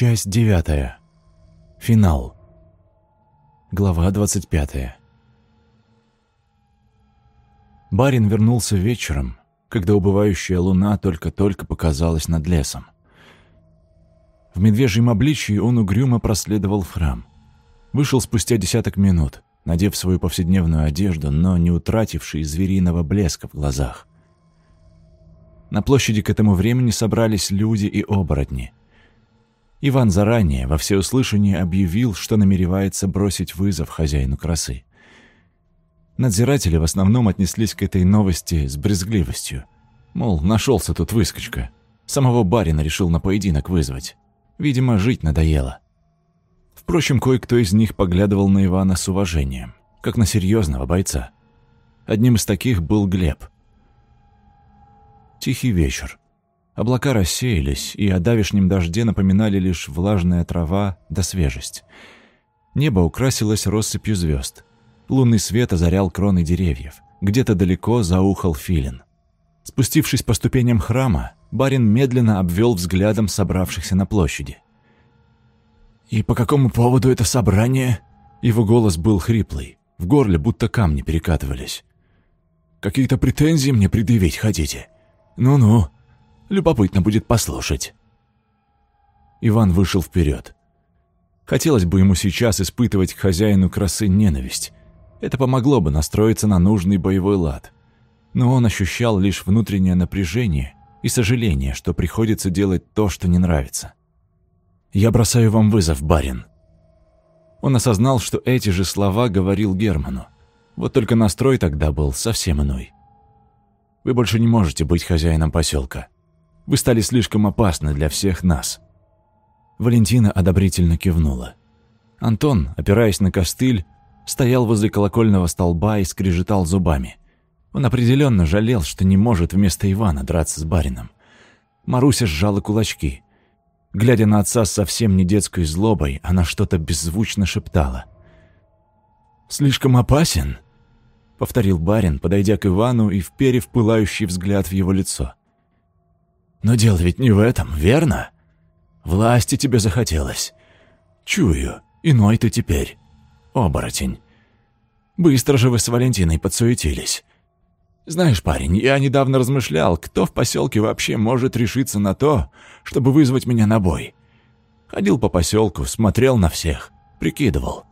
Часть девятая. Финал. Глава двадцать пятая. Барин вернулся вечером, когда убывающая луна только-только показалась над лесом. В медвежьем обличии он угрюмо проследовал в храм. Вышел спустя десяток минут, надев свою повседневную одежду, но не утративший звериного блеска в глазах. На площади к этому времени собрались люди и оборотни. Иван заранее во всеуслышание объявил, что намеревается бросить вызов хозяину красы. Надзиратели в основном отнеслись к этой новости с брезгливостью. Мол, нашелся тут выскочка. Самого барина решил на поединок вызвать. Видимо, жить надоело. Впрочем, кое-кто из них поглядывал на Ивана с уважением, как на серьезного бойца. Одним из таких был Глеб. Тихий вечер. Облака рассеялись, и о давешнем дожде напоминали лишь влажная трава да свежесть. Небо украсилось россыпью звезд. Лунный свет озарял кроны деревьев. Где-то далеко заухал филин. Спустившись по ступеням храма, барин медленно обвел взглядом собравшихся на площади. «И по какому поводу это собрание?» Его голос был хриплый, в горле будто камни перекатывались. «Какие-то претензии мне предъявить хотите?» «Ну-ну, любопытно будет послушать». Иван вышел вперед. Хотелось бы ему сейчас испытывать к хозяину красы ненависть. Это помогло бы настроиться на нужный боевой лад. Но он ощущал лишь внутреннее напряжение и сожаление, что приходится делать то, что не нравится. «Я бросаю вам вызов, барин». Он осознал, что эти же слова говорил Герману. Вот только настрой тогда был совсем иной. Вы больше не можете быть хозяином поселка. Вы стали слишком опасны для всех нас». Валентина одобрительно кивнула. Антон, опираясь на костыль, стоял возле колокольного столба и скрежетал зубами. Он определенно жалел, что не может вместо Ивана драться с барином. Маруся сжала кулачки. Глядя на отца совсем не детской злобой, она что-то беззвучно шептала. «Слишком опасен?» повторил барин, подойдя к Ивану и вперев пылающий взгляд в его лицо. «Но дело ведь не в этом, верно? Власти тебе захотелось. Чую, иной ты теперь. Оборотень. Быстро же вы с Валентиной подсуетились. Знаешь, парень, я недавно размышлял, кто в поселке вообще может решиться на то, чтобы вызвать меня на бой. Ходил по поселку, смотрел на всех, прикидывал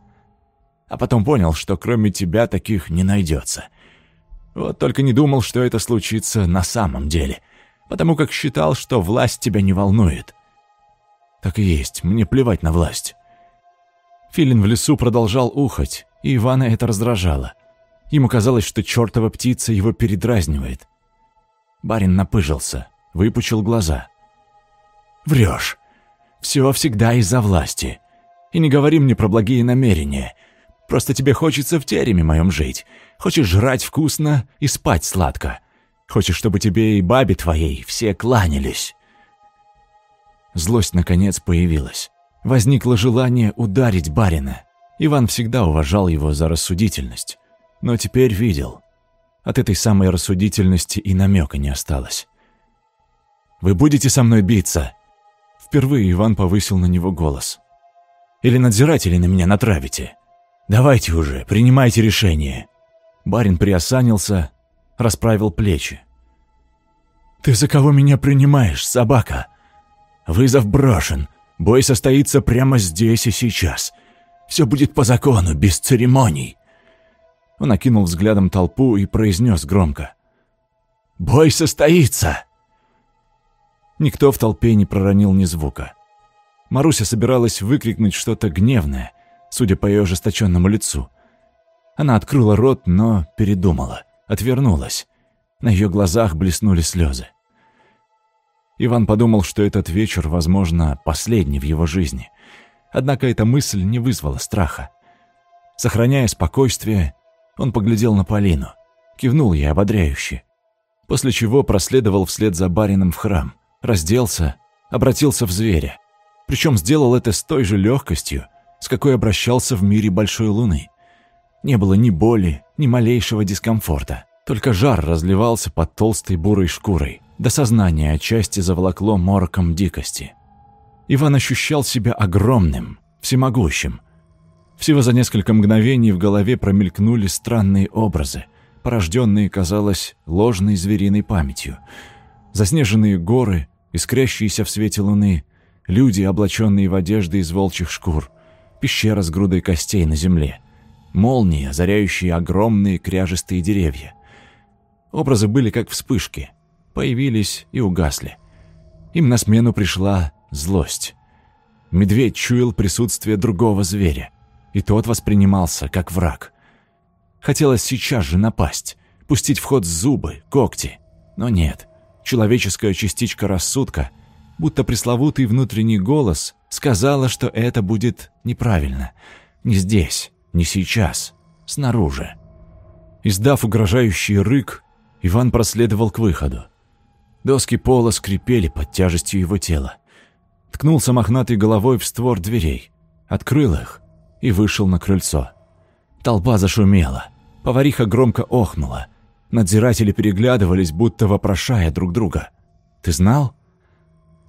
а потом понял, что кроме тебя таких не найдется. Вот только не думал, что это случится на самом деле, потому как считал, что власть тебя не волнует. Так и есть, мне плевать на власть. Филин в лесу продолжал ухать, и Ивана это раздражало. Ему казалось, что чертова птица его передразнивает. Барин напыжился, выпучил глаза. «Врешь. Все всегда из-за власти. И не говори мне про благие намерения. Просто тебе хочется в тереме моем жить. Хочешь жрать вкусно и спать сладко. Хочешь, чтобы тебе и бабе твоей все кланялись». Злость, наконец, появилась. Возникло желание ударить барина. Иван всегда уважал его за рассудительность. Но теперь видел. От этой самой рассудительности и намека не осталось. «Вы будете со мной биться?» Впервые Иван повысил на него голос. «Или надзиратели на меня натравите?» «Давайте уже, принимайте решение». Барин приосанился, расправил плечи. «Ты за кого меня принимаешь, собака? Вызов брошен. Бой состоится прямо здесь и сейчас. Все будет по закону, без церемоний». Он окинул взглядом толпу и произнес громко. «Бой состоится!» Никто в толпе не проронил ни звука. Маруся собиралась выкрикнуть что-то гневное, судя по ее ожесточенному лицу. Она открыла рот, но передумала, отвернулась. На ее глазах блеснули слезы. Иван подумал, что этот вечер, возможно, последний в его жизни. Однако эта мысль не вызвала страха. Сохраняя спокойствие, он поглядел на Полину, кивнул ей ободряюще, после чего проследовал вслед за барином в храм, разделся, обратился в зверя. Причем сделал это с той же легкостью, с какой обращался в мире Большой Луны. Не было ни боли, ни малейшего дискомфорта. Только жар разливался под толстой бурой шкурой, до сознания отчасти заволокло мороком дикости. Иван ощущал себя огромным, всемогущим. Всего за несколько мгновений в голове промелькнули странные образы, порожденные, казалось, ложной звериной памятью. Заснеженные горы, искрящиеся в свете луны, люди, облаченные в одежды из волчьих шкур, пещера с грудой костей на земле, молнии, озаряющие огромные кряжестые деревья. Образы были как вспышки, появились и угасли. Им на смену пришла злость. Медведь чуял присутствие другого зверя, и тот воспринимался как враг. Хотелось сейчас же напасть, пустить в ход зубы, когти, но нет. Человеческая частичка рассудка, будто пресловутый внутренний голос, сказала, что это будет неправильно. Не здесь, не сейчас, снаружи. Издав угрожающий рык, Иван проследовал к выходу. Доски пола скрипели под тяжестью его тела. Ткнулся мохнатой головой в створ дверей, открыл их и вышел на крыльцо. Толпа зашумела, повариха громко охнула. Надзиратели переглядывались, будто вопрошая друг друга. «Ты знал?»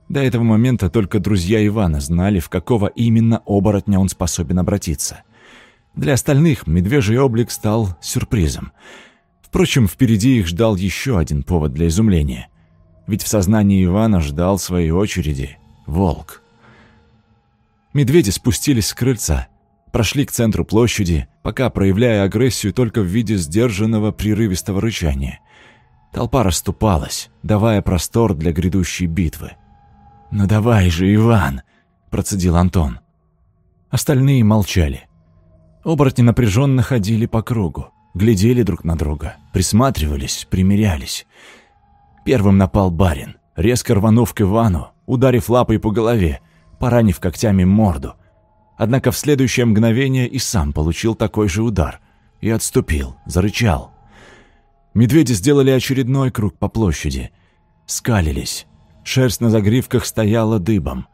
До этого момента только друзья Ивана знали, в какого именно оборотня он способен обратиться. Для остальных медвежий облик стал сюрпризом. Впрочем, впереди их ждал еще один повод для изумления. Ведь в сознании Ивана ждал своей очереди волк. Медведи спустились с крыльца, прошли к центру площади, пока проявляя агрессию только в виде сдержанного прерывистого рычания. Толпа расступалась, давая простор для грядущей битвы. «Ну давай же, Иван!» – процедил Антон. Остальные молчали. Оборотни напряженно ходили по кругу, глядели друг на друга, присматривались, примирялись. Первым напал барин, резко рванув к Ивану, ударив лапой по голове, поранив когтями морду. Однако в следующее мгновение и сам получил такой же удар и отступил, зарычал. Медведи сделали очередной круг по площади, скалились, шерсть на загривках стояла дыбом.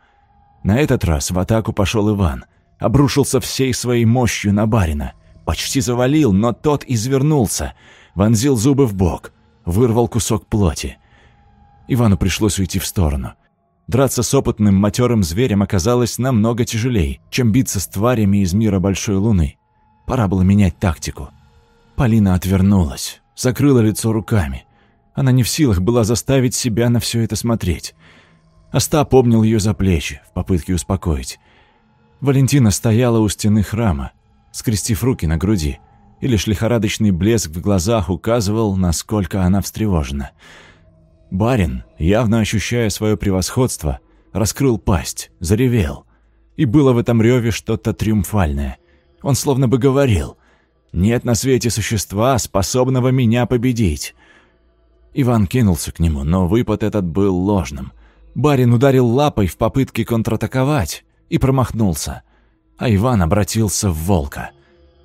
На этот раз в атаку пошел Иван, обрушился всей своей мощью на барина, почти завалил, но тот извернулся, вонзил зубы в бок, вырвал кусок плоти. Ивану пришлось уйти в сторону. Драться с опытным матерым зверем оказалось намного тяжелее, чем биться с тварями из мира Большой Луны. Пора было менять тактику. Полина отвернулась, закрыла лицо руками. Она не в силах была заставить себя на все это смотреть. Остап обнял ее за плечи в попытке успокоить. Валентина стояла у стены храма, скрестив руки на груди и лишь лихорадочный блеск в глазах указывал, насколько она встревожена. Барин, явно ощущая свое превосходство, раскрыл пасть, заревел. И было в этом реве что-то триумфальное. Он словно бы говорил «Нет на свете существа, способного меня победить». Иван кинулся к нему, но выпад этот был ложным. Барин ударил лапой в попытке контратаковать и промахнулся, а Иван обратился в волка.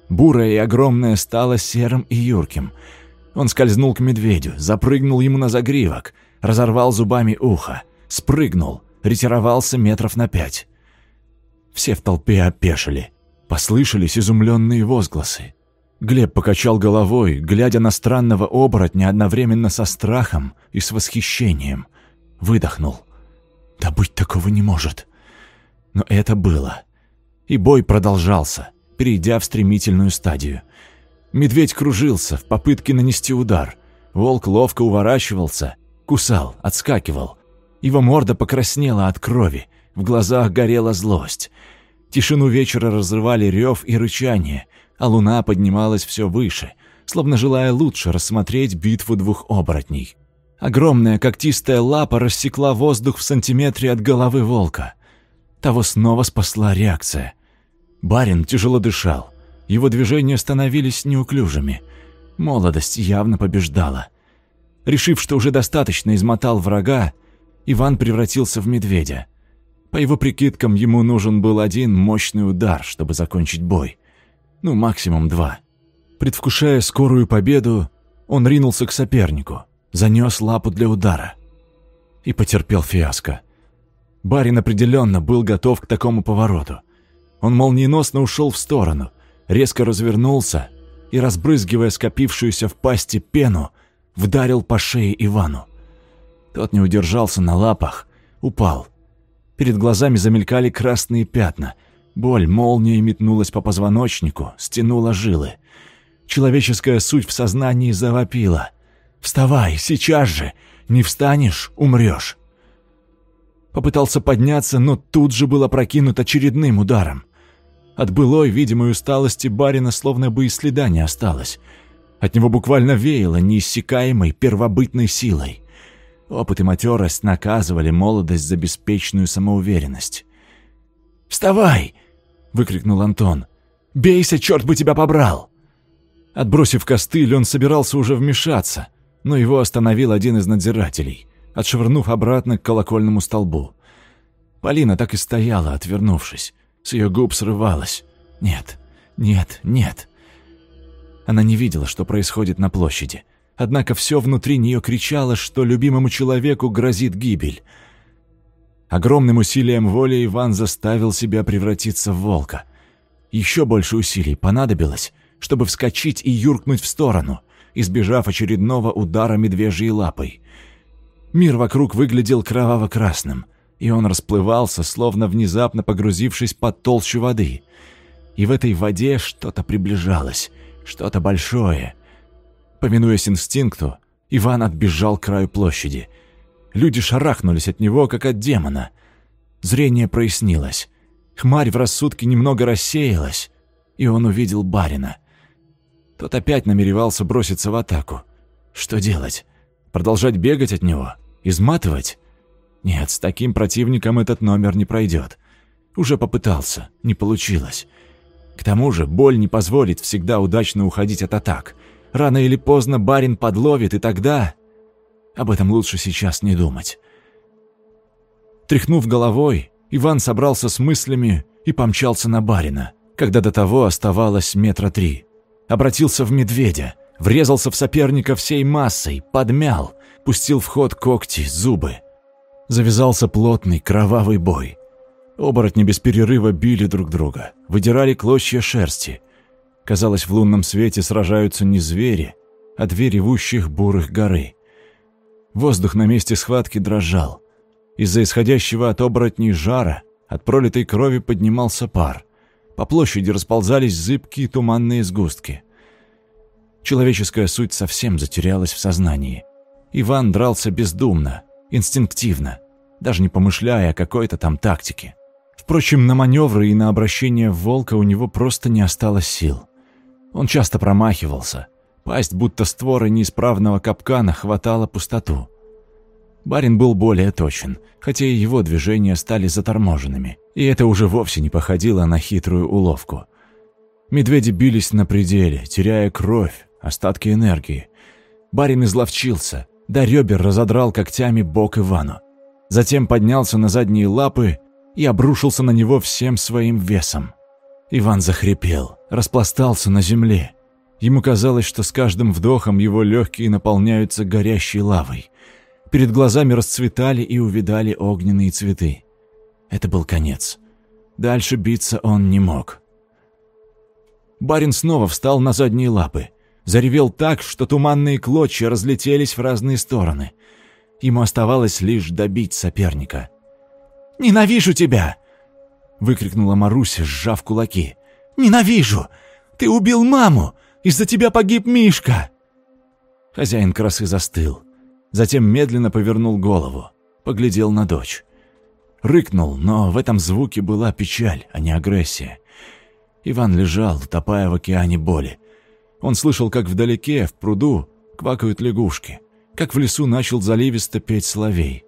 Бурое и огромное стало серым и юрким. Он скользнул к медведю, запрыгнул ему на загривок, разорвал зубами ухо, спрыгнул, ретировался метров на пять. Все в толпе опешили. Послышались изумленные возгласы. Глеб покачал головой, глядя на странного оборотня одновременно со страхом и с восхищением. Выдохнул. «Да быть такого не может!» Но это было. И бой продолжался перейдя в стремительную стадию. Медведь кружился в попытке нанести удар. Волк ловко уворачивался, кусал, отскакивал. Его морда покраснела от крови, в глазах горела злость. Тишину вечера разрывали рев и рычание, а луна поднималась все выше, словно желая лучше рассмотреть битву двух оборотней. Огромная когтистая лапа рассекла воздух в сантиметре от головы волка. Того снова спасла реакция. Барин тяжело дышал. Его движения становились неуклюжими. Молодость явно побеждала. Решив, что уже достаточно измотал врага, Иван превратился в медведя. По его прикидкам, ему нужен был один мощный удар, чтобы закончить бой. Ну, максимум два. Предвкушая скорую победу, он ринулся к сопернику, занес лапу для удара. И потерпел фиаско. Барин определенно был готов к такому повороту. Он молниеносно ушел в сторону, резко развернулся и, разбрызгивая скопившуюся в пасти пену, вдарил по шее Ивану. Тот не удержался на лапах, упал. Перед глазами замелькали красные пятна. Боль молнией метнулась по позвоночнику, стянула жилы. Человеческая суть в сознании завопила. «Вставай, сейчас же! Не встанешь — умрешь!» Попытался подняться, но тут же был опрокинут очередным ударом. От былой видимой усталости барина словно бы и следа не осталось. От него буквально веяло неиссякаемой первобытной силой. Опыт и матерость наказывали молодость за беспечную самоуверенность. «Вставай!» — выкрикнул Антон. «Бейся, черт бы тебя побрал!» Отбросив костыль, он собирался уже вмешаться, но его остановил один из надзирателей, отшвырнув обратно к колокольному столбу. Полина так и стояла, отвернувшись. С ее губ срывалось. «Нет, нет, нет». Она не видела, что происходит на площади. Однако все внутри нее кричало, что любимому человеку грозит гибель. Огромным усилием воли Иван заставил себя превратиться в волка. Еще больше усилий понадобилось, чтобы вскочить и юркнуть в сторону, избежав очередного удара медвежьей лапой. Мир вокруг выглядел кроваво-красным, и он расплывался, словно внезапно погрузившись под толщу воды. И в этой воде что-то приближалось, что-то большое. Повинуясь инстинкту, Иван отбежал к краю площади. Люди шарахнулись от него, как от демона. Зрение прояснилось. Хмарь в рассудке немного рассеялась, и он увидел барина. Тот опять намеревался броситься в атаку. Что делать? Продолжать бегать от него? Изматывать? Нет, с таким противником этот номер не пройдет. Уже попытался, не получилось. К тому же боль не позволит всегда удачно уходить от атак. Рано или поздно барин подловит, и тогда... Об этом лучше сейчас не думать. Тряхнув головой, Иван собрался с мыслями и помчался на барина, когда до того оставалось метра три. Обратился в медведя, врезался в соперника всей массой, подмял, пустил в ход когти, зубы. Завязался плотный кровавый бой. Оборотни без перерыва били друг друга, выдирали клочья шерсти. Казалось, в лунном свете сражаются не звери, а две ревущих бурых горы. Воздух на месте схватки дрожал. Из-за исходящего от оборотней жара от пролитой крови поднимался пар. По площади расползались зыбкие туманные сгустки. Человеческая суть совсем затерялась в сознании. Иван дрался бездумно, инстинктивно, даже не помышляя о какой-то там тактике. Впрочем, на маневры и на обращение в волка у него просто не осталось сил. Он часто промахивался. Пасть, будто створы неисправного капкана, хватала пустоту. Барин был более точен, хотя и его движения стали заторможенными, и это уже вовсе не походило на хитрую уловку. Медведи бились на пределе, теряя кровь, остатки энергии. Барин изловчился, до ребер разодрал когтями бок Ивану. Затем поднялся на задние лапы и обрушился на него всем своим весом. Иван захрипел, распластался на земле. Ему казалось, что с каждым вдохом его легкие наполняются горящей лавой. Перед глазами расцветали и увидали огненные цветы. Это был конец. Дальше биться он не мог. Барин снова встал на задние лапы. Заревел так, что туманные клочья разлетелись в разные стороны. Ему оставалось лишь добить соперника. «Ненавижу тебя!» — выкрикнула Маруся, сжав кулаки. «Ненавижу! Ты убил маму! Из-за тебя погиб Мишка!» Хозяин красы застыл. Затем медленно повернул голову, поглядел на дочь. Рыкнул, но в этом звуке была печаль, а не агрессия. Иван лежал, утопая в океане боли. Он слышал, как вдалеке, в пруду, квакают лягушки, как в лесу начал заливисто петь соловей.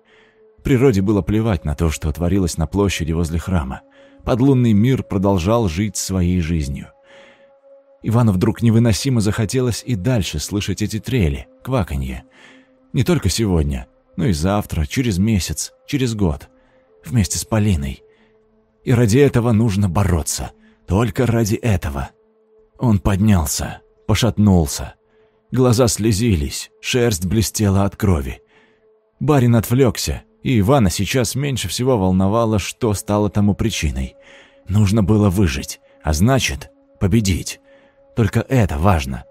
Природе было плевать на то, что творилось на площади возле храма. Подлунный мир продолжал жить своей жизнью. Ивану вдруг невыносимо захотелось и дальше слышать эти трели, кваканье. Не только сегодня, но и завтра, через месяц, через год. Вместе с Полиной. И ради этого нужно бороться. Только ради этого. Он поднялся, пошатнулся. Глаза слезились, шерсть блестела от крови. Барин отвлекся, и Ивана сейчас меньше всего волновало, что стало тому причиной. Нужно было выжить, а значит, победить. Только это важно.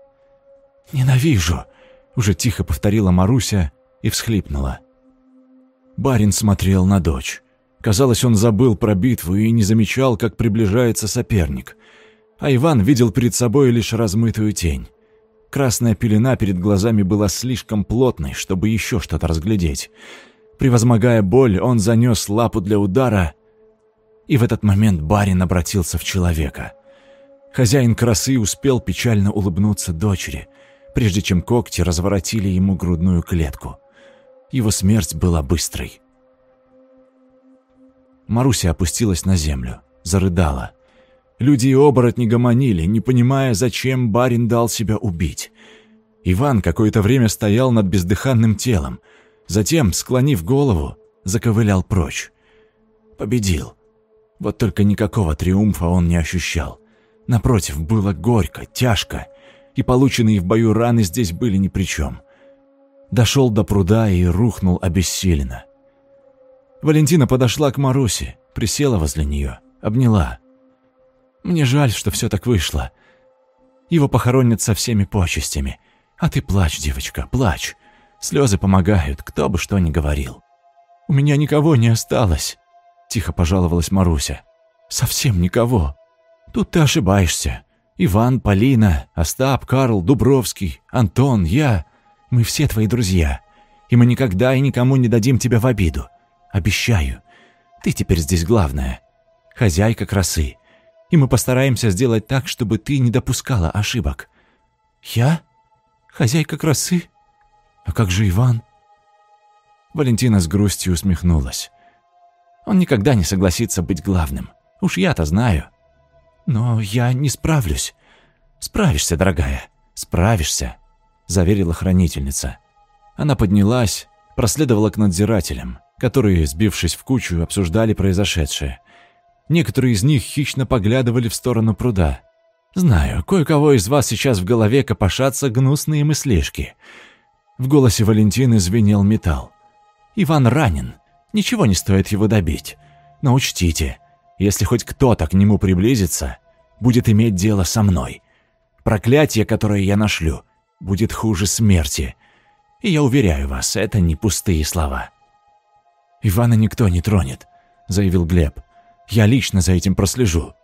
«Ненавижу!» — уже тихо повторила Маруся и всхлипнула. Барин смотрел на дочь. Казалось, он забыл про битву и не замечал, как приближается соперник. А Иван видел перед собой лишь размытую тень. Красная пелена перед глазами была слишком плотной, чтобы еще что-то разглядеть. Превозмогая боль, он занес лапу для удара, и в этот момент барин обратился в человека. Хозяин красы успел печально улыбнуться дочери, прежде чем когти разворотили ему грудную клетку. Его смерть была быстрой. Маруся опустилась на землю, зарыдала. Люди и оборотни гомонили, не понимая, зачем барин дал себя убить. Иван какое-то время стоял над бездыханным телом, затем, склонив голову, заковылял прочь. Победил. Вот только никакого триумфа он не ощущал. Напротив, было горько, тяжко, и полученные в бою раны здесь были ни при чем. Дошел до пруда и рухнул обессиленно. Валентина подошла к Марусе, присела возле нее, обняла. «Мне жаль, что все так вышло. Его похоронят со всеми почестями. А ты плачь, девочка, плачь. Слезы помогают, кто бы что ни говорил. У меня никого не осталось», — тихо пожаловалась Маруся. «Совсем никого. Тут ты ошибаешься. Иван, Полина, Остап, Карл, Дубровский, Антон, я — мы все твои друзья, и мы никогда и никому не дадим тебя в обиду. Обещаю. Ты теперь здесь главная. Хозяйка красы. И мы постараемся сделать так, чтобы ты не допускала ошибок. Я? Хозяйка красы? А как же Иван? Валентина с грустью усмехнулась. Он никогда не согласится быть главным. Уж я-то знаю. Но я не справлюсь. Справишься, дорогая. Справишься, заверила хранительница. Она поднялась, проследовала к надзирателям которые, сбившись в кучу, обсуждали произошедшее. Некоторые из них хищно поглядывали в сторону пруда. «Знаю, кое-кого из вас сейчас в голове копошатся гнусные мыслишки». В голосе Валентины звенел металл. «Иван ранен. Ничего не стоит его добить. Но учтите, если хоть кто-то к нему приблизится, будет иметь дело со мной. Проклятие, которое я нашлю, будет хуже смерти. И я уверяю вас, это не пустые слова». «Ивана никто не тронет», — заявил Глеб. «Я лично за этим прослежу».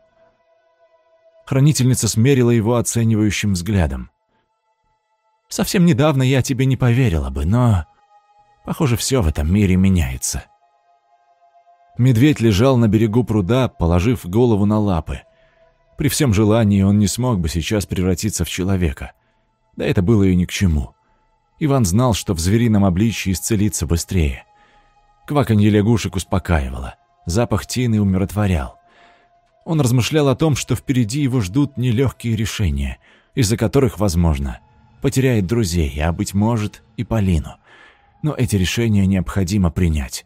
Хранительница смерила его оценивающим взглядом. «Совсем недавно я тебе не поверила бы, но... Похоже, все в этом мире меняется». Медведь лежал на берегу пруда, положив голову на лапы. При всем желании он не смог бы сейчас превратиться в человека. Да это было и ни к чему. Иван знал, что в зверином обличье исцелиться быстрее. Кваканье лягушек успокаивало. Запах тины умиротворял. Он размышлял о том, что впереди его ждут нелегкие решения, из-за которых, возможно, потеряет друзей, а, быть может, и Полину. Но эти решения необходимо принять.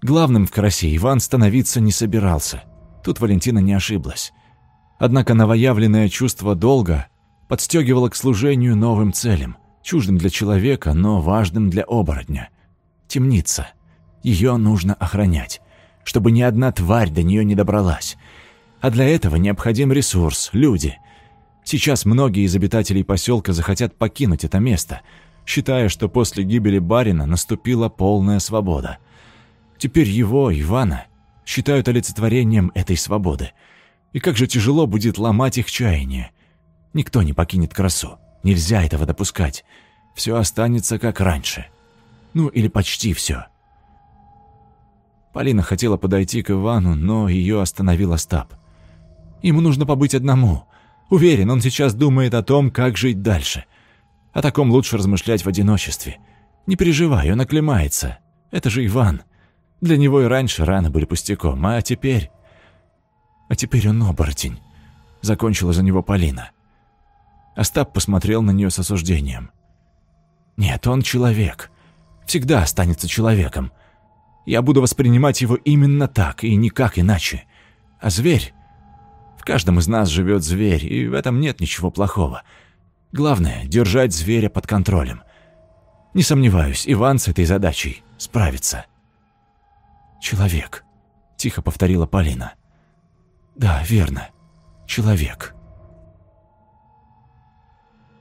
Главным в красе Иван становиться не собирался. Тут Валентина не ошиблась. Однако новоявленное чувство долга подстегивало к служению новым целям, чуждым для человека, но важным для оборотня. Темница — ее нужно охранять, чтобы ни одна тварь до нее не добралась. А для этого необходим ресурс, люди. Сейчас многие из обитателей поселка захотят покинуть это место, считая, что после гибели барина наступила полная свобода. Теперь его, Ивана, считают олицетворением этой свободы. И как же тяжело будет ломать их чаяние. Никто не покинет красу. Нельзя этого допускать. Все останется как раньше. Ну или почти все. Полина хотела подойти к Ивану, но ее остановил Остап. Ему нужно побыть одному. Уверен, он сейчас думает о том, как жить дальше. О таком лучше размышлять в одиночестве. Не переживай, он оклемается. Это же Иван. Для него и раньше раны были пустяком, а теперь... А теперь он оборотень. Закончила за него Полина. Остап посмотрел на нее с осуждением. Нет, он человек. Всегда останется человеком. Я буду воспринимать его именно так и никак иначе. А зверь? В каждом из нас живет зверь, и в этом нет ничего плохого. Главное — держать зверя под контролем. Не сомневаюсь, Иван с этой задачей справится. «Человек», — тихо повторила Полина. «Да, верно. Человек».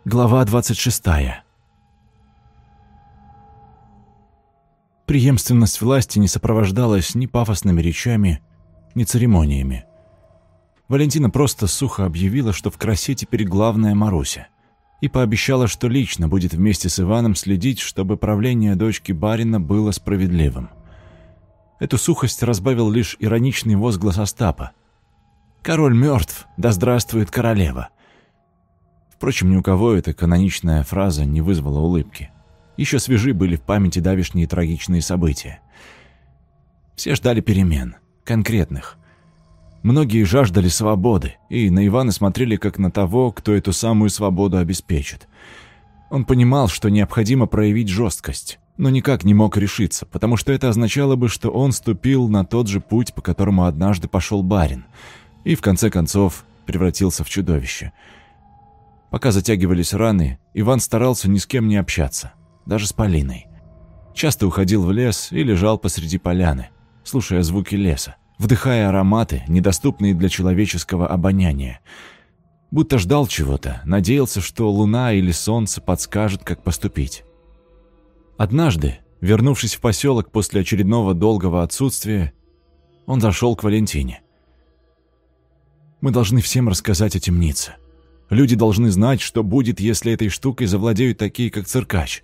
Глава 26. Преемственность власти не сопровождалась ни пафосными речами, ни церемониями. Валентина просто сухо объявила, что в красе теперь главная Маруся, и пообещала, что лично будет вместе с Иваном следить, чтобы правление дочки барина было справедливым. Эту сухость разбавил лишь ироничный возглас Остапа. «Король мертв, да здравствует королева!» Впрочем, ни у кого эта каноничная фраза не вызвала улыбки. Еще свежи были в памяти давишние трагичные события. Все ждали перемен, конкретных. Многие жаждали свободы, и на Ивана смотрели как на того, кто эту самую свободу обеспечит. Он понимал, что необходимо проявить жесткость, но никак не мог решиться, потому что это означало бы, что он ступил на тот же путь, по которому однажды пошел барин, и в конце концов превратился в чудовище. Пока затягивались раны, Иван старался ни с кем не общаться – даже с Полиной. Часто уходил в лес и лежал посреди поляны, слушая звуки леса, вдыхая ароматы, недоступные для человеческого обоняния. Будто ждал чего-то, надеялся, что луна или солнце подскажет, как поступить. Однажды, вернувшись в поселок после очередного долгого отсутствия, он зашел к Валентине. «Мы должны всем рассказать о темнице. Люди должны знать, что будет, если этой штукой завладеют такие, как циркач.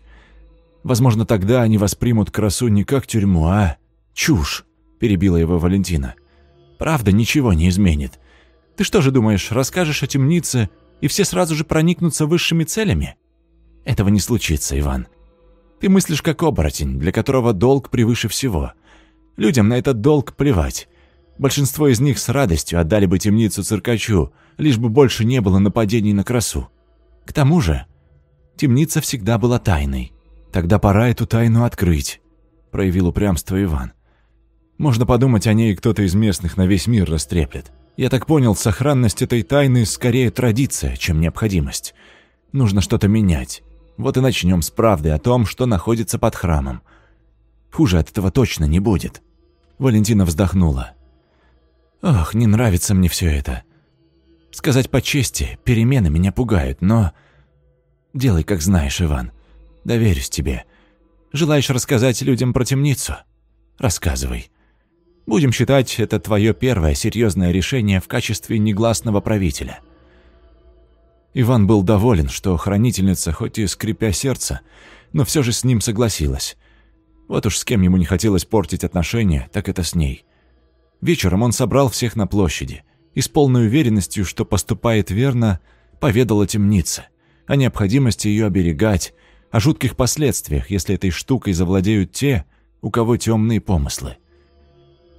Возможно, тогда они воспримут красу не как тюрьму, а чушь, перебила его Валентина. Правда ничего не изменит. Ты что же думаешь, расскажешь о темнице, и все сразу же проникнутся высшими целями? Этого не случится, Иван. Ты мыслишь как оборотень, для которого долг превыше всего. Людям на этот долг плевать. Большинство из них с радостью отдали бы темницу циркачу, лишь бы больше не было нападений на красу. К тому же, темница всегда была тайной. «Тогда пора эту тайну открыть», — проявил упрямство Иван. «Можно подумать, о ней кто-то из местных на весь мир растреплет. Я так понял, сохранность этой тайны скорее традиция, чем необходимость. Нужно что-то менять. Вот и начнем с правды о том, что находится под храмом. Хуже от этого точно не будет». Валентина вздохнула. «Ох, не нравится мне все это. Сказать по чести, перемены меня пугают, но... Делай, как знаешь, Иван. Доверюсь тебе. Желаешь рассказать людям про темницу? Рассказывай. Будем считать это твое первое серьезное решение в качестве негласного правителя». Иван был доволен, что хранительница, хоть и скрипя сердце, но все же с ним согласилась. Вот уж с кем ему не хотелось портить отношения, так это с ней. Вечером он собрал всех на площади и с полной уверенностью, что поступает верно, поведал о темнице, о необходимости ее оберегать, о жутких последствиях, если этой штукой завладеют те, у кого темные помыслы.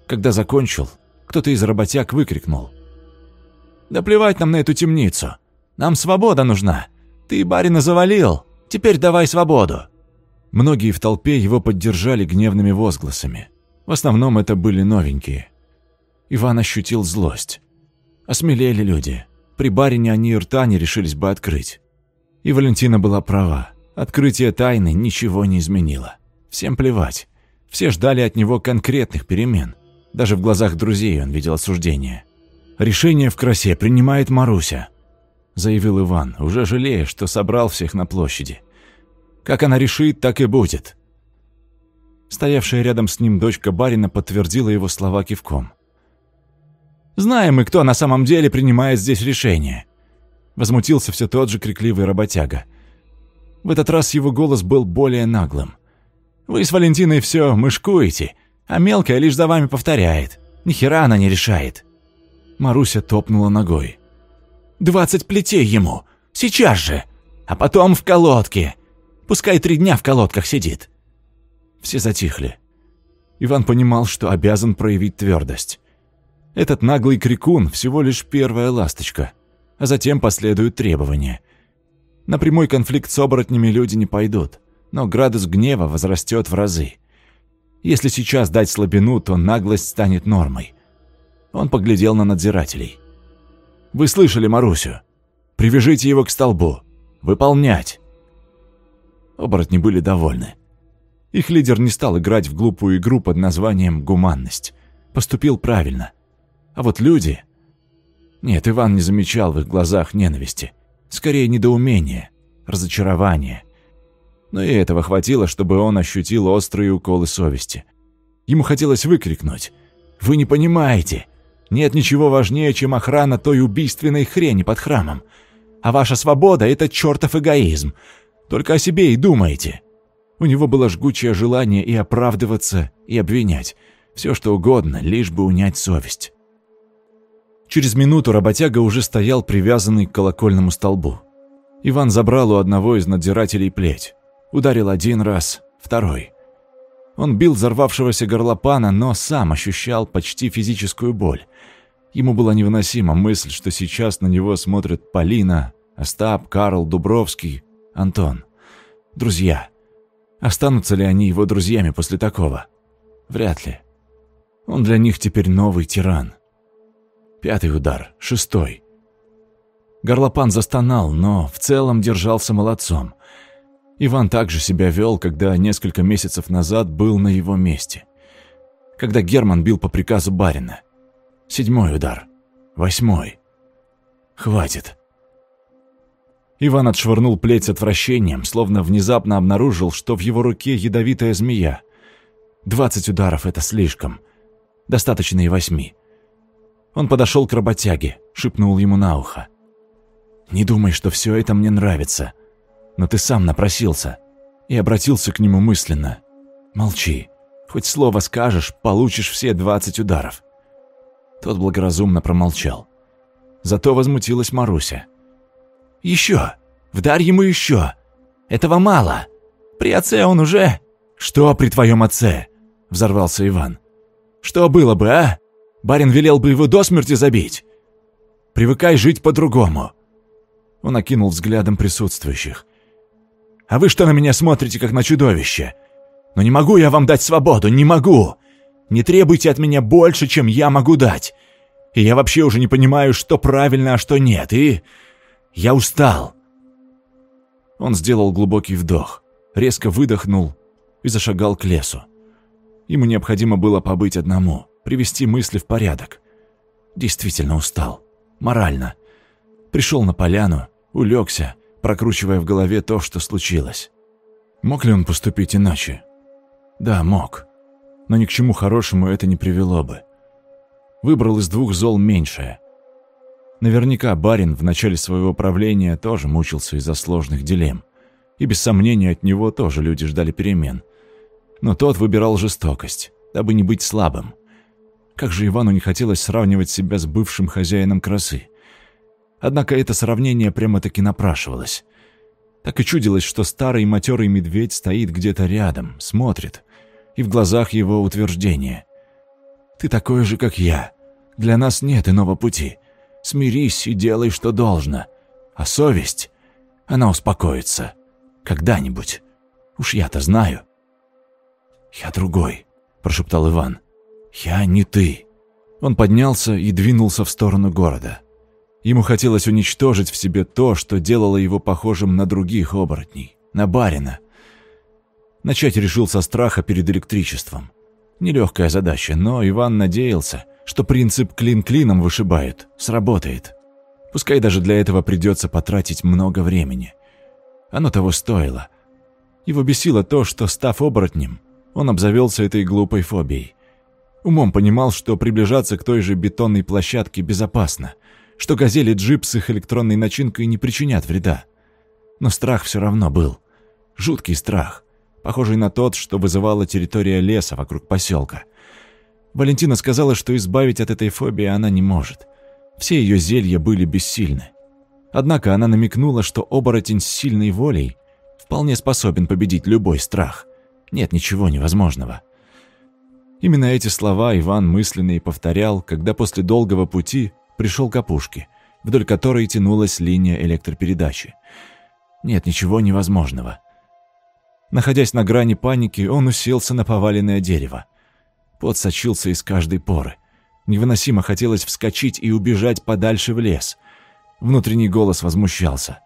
Когда закончил, кто-то из работяг выкрикнул. «Да плевать нам на эту темницу! Нам свобода нужна! Ты барина завалил! Теперь давай свободу!» Многие в толпе его поддержали гневными возгласами. В основном это были новенькие. Иван ощутил злость. Осмелели люди. При барине они и рта не решились бы открыть. И Валентина была права. Открытие тайны ничего не изменило. Всем плевать. Все ждали от него конкретных перемен. Даже в глазах друзей он видел осуждение. «Решение в красе принимает Маруся», — заявил Иван, уже жалея, что собрал всех на площади. «Как она решит, так и будет». Стоявшая рядом с ним дочка барина подтвердила его слова кивком. «Знаем мы, кто на самом деле принимает здесь решение», — возмутился все тот же крикливый работяга — в этот раз его голос был более наглым. «Вы с Валентиной все мышкуете, а мелкая лишь за вами повторяет. Ни хера она не решает». Маруся топнула ногой. «Двадцать плетей ему! Сейчас же! А потом в колодке! Пускай три дня в колодках сидит!» Все затихли. Иван понимал, что обязан проявить твердость. Этот наглый крикун всего лишь первая ласточка, а затем последуют требования – на прямой конфликт с оборотнями люди не пойдут, но градус гнева возрастет в разы. Если сейчас дать слабину, то наглость станет нормой. Он поглядел на надзирателей. «Вы слышали Марусю? Привяжите его к столбу. Выполнять!» Оборотни были довольны. Их лидер не стал играть в глупую игру под названием «гуманность». Поступил правильно. А вот люди... Нет, Иван не замечал в их глазах ненависти. Скорее, недоумение, разочарование. Но и этого хватило, чтобы он ощутил острые уколы совести. Ему хотелось выкрикнуть «Вы не понимаете! Нет ничего важнее, чем охрана той убийственной хрени под храмом. А ваша свобода — это чертов эгоизм. Только о себе и думаете». У него было жгучее желание и оправдываться, и обвинять. Все что угодно, лишь бы унять совесть. Через минуту работяга уже стоял привязанный к колокольному столбу. Иван забрал у одного из надзирателей плеть. Ударил один раз, второй. Он бил взорвавшегося горлопана, но сам ощущал почти физическую боль. Ему была невыносима мысль, что сейчас на него смотрят Полина, Остап, Карл, Дубровский, Антон. Друзья. Останутся ли они его друзьями после такого? Вряд ли. Он для них теперь новый тиран. Пятый удар, шестой. Горлопан застонал, но в целом держался молодцом. Иван также себя вел, когда несколько месяцев назад был на его месте. Когда Герман бил по приказу барина. Седьмой удар. Восьмой. Хватит. Иван отшвырнул плеть с отвращением, словно внезапно обнаружил, что в его руке ядовитая змея. Двадцать ударов — это слишком. Достаточно и восьми. Он подошел к работяге, шепнул ему на ухо. «Не думай, что все это мне нравится но ты сам напросился и обратился к нему мысленно. Молчи. Хоть слово скажешь, получишь все двадцать ударов. Тот благоразумно промолчал. Зато возмутилась Маруся. «Еще! Вдарь ему еще! Этого мало! При отце он уже...» «Что при твоем отце?» — взорвался Иван. «Что было бы, а? Барин велел бы его до смерти забить. Привыкай жить по-другому». Он окинул взглядом присутствующих. А вы что на меня смотрите, как на чудовище? Но не могу я вам дать свободу, не могу. Не требуйте от меня больше, чем я могу дать. И я вообще уже не понимаю, что правильно, а что нет. И я устал. Он сделал глубокий вдох, резко выдохнул и зашагал к лесу. Ему необходимо было побыть одному, привести мысли в порядок. Действительно устал. Морально. Пришел на поляну, улегся, прокручивая в голове то, что случилось. Мог ли он поступить иначе? Да, мог. Но ни к чему хорошему это не привело бы. Выбрал из двух зол меньшее. Наверняка барин в начале своего правления тоже мучился из-за сложных дилемм. И без сомнения от него тоже люди ждали перемен. Но тот выбирал жестокость, дабы не быть слабым. Как же Ивану не хотелось сравнивать себя с бывшим хозяином красы. Однако это сравнение прямо-таки напрашивалось. Так и чудилось, что старый матерый медведь стоит где-то рядом, смотрит, и в глазах его утверждение. «Ты такой же, как я. Для нас нет иного пути. Смирись и делай, что должно. А совесть, она успокоится. Когда-нибудь. Уж я-то знаю». «Я другой», — прошептал Иван. «Я не ты». Он поднялся и двинулся в сторону города. Ему хотелось уничтожить в себе то, что делало его похожим на других оборотней, на барина. Начать решил со страха перед электричеством. Нелегкая задача, но Иван надеялся, что принцип клин клином вышибает, сработает. Пускай даже для этого придется потратить много времени. Оно того стоило. Его бесило то, что, став оборотнем, он обзавелся этой глупой фобией. Умом понимал, что приближаться к той же бетонной площадке безопасно – что газели джип с их электронной начинкой не причинят вреда. Но страх все равно был. Жуткий страх, похожий на тот, что вызывала территория леса вокруг поселка. Валентина сказала, что избавить от этой фобии она не может. Все ее зелья были бессильны. Однако она намекнула, что оборотень с сильной волей вполне способен победить любой страх. Нет ничего невозможного. Именно эти слова Иван мысленно и повторял, когда после долгого пути пришел к опушке, вдоль которой тянулась линия электропередачи. Нет ничего невозможного. Находясь на грани паники, он уселся на поваленное дерево. Пот сочился из каждой поры. Невыносимо хотелось вскочить и убежать подальше в лес. Внутренний голос возмущался.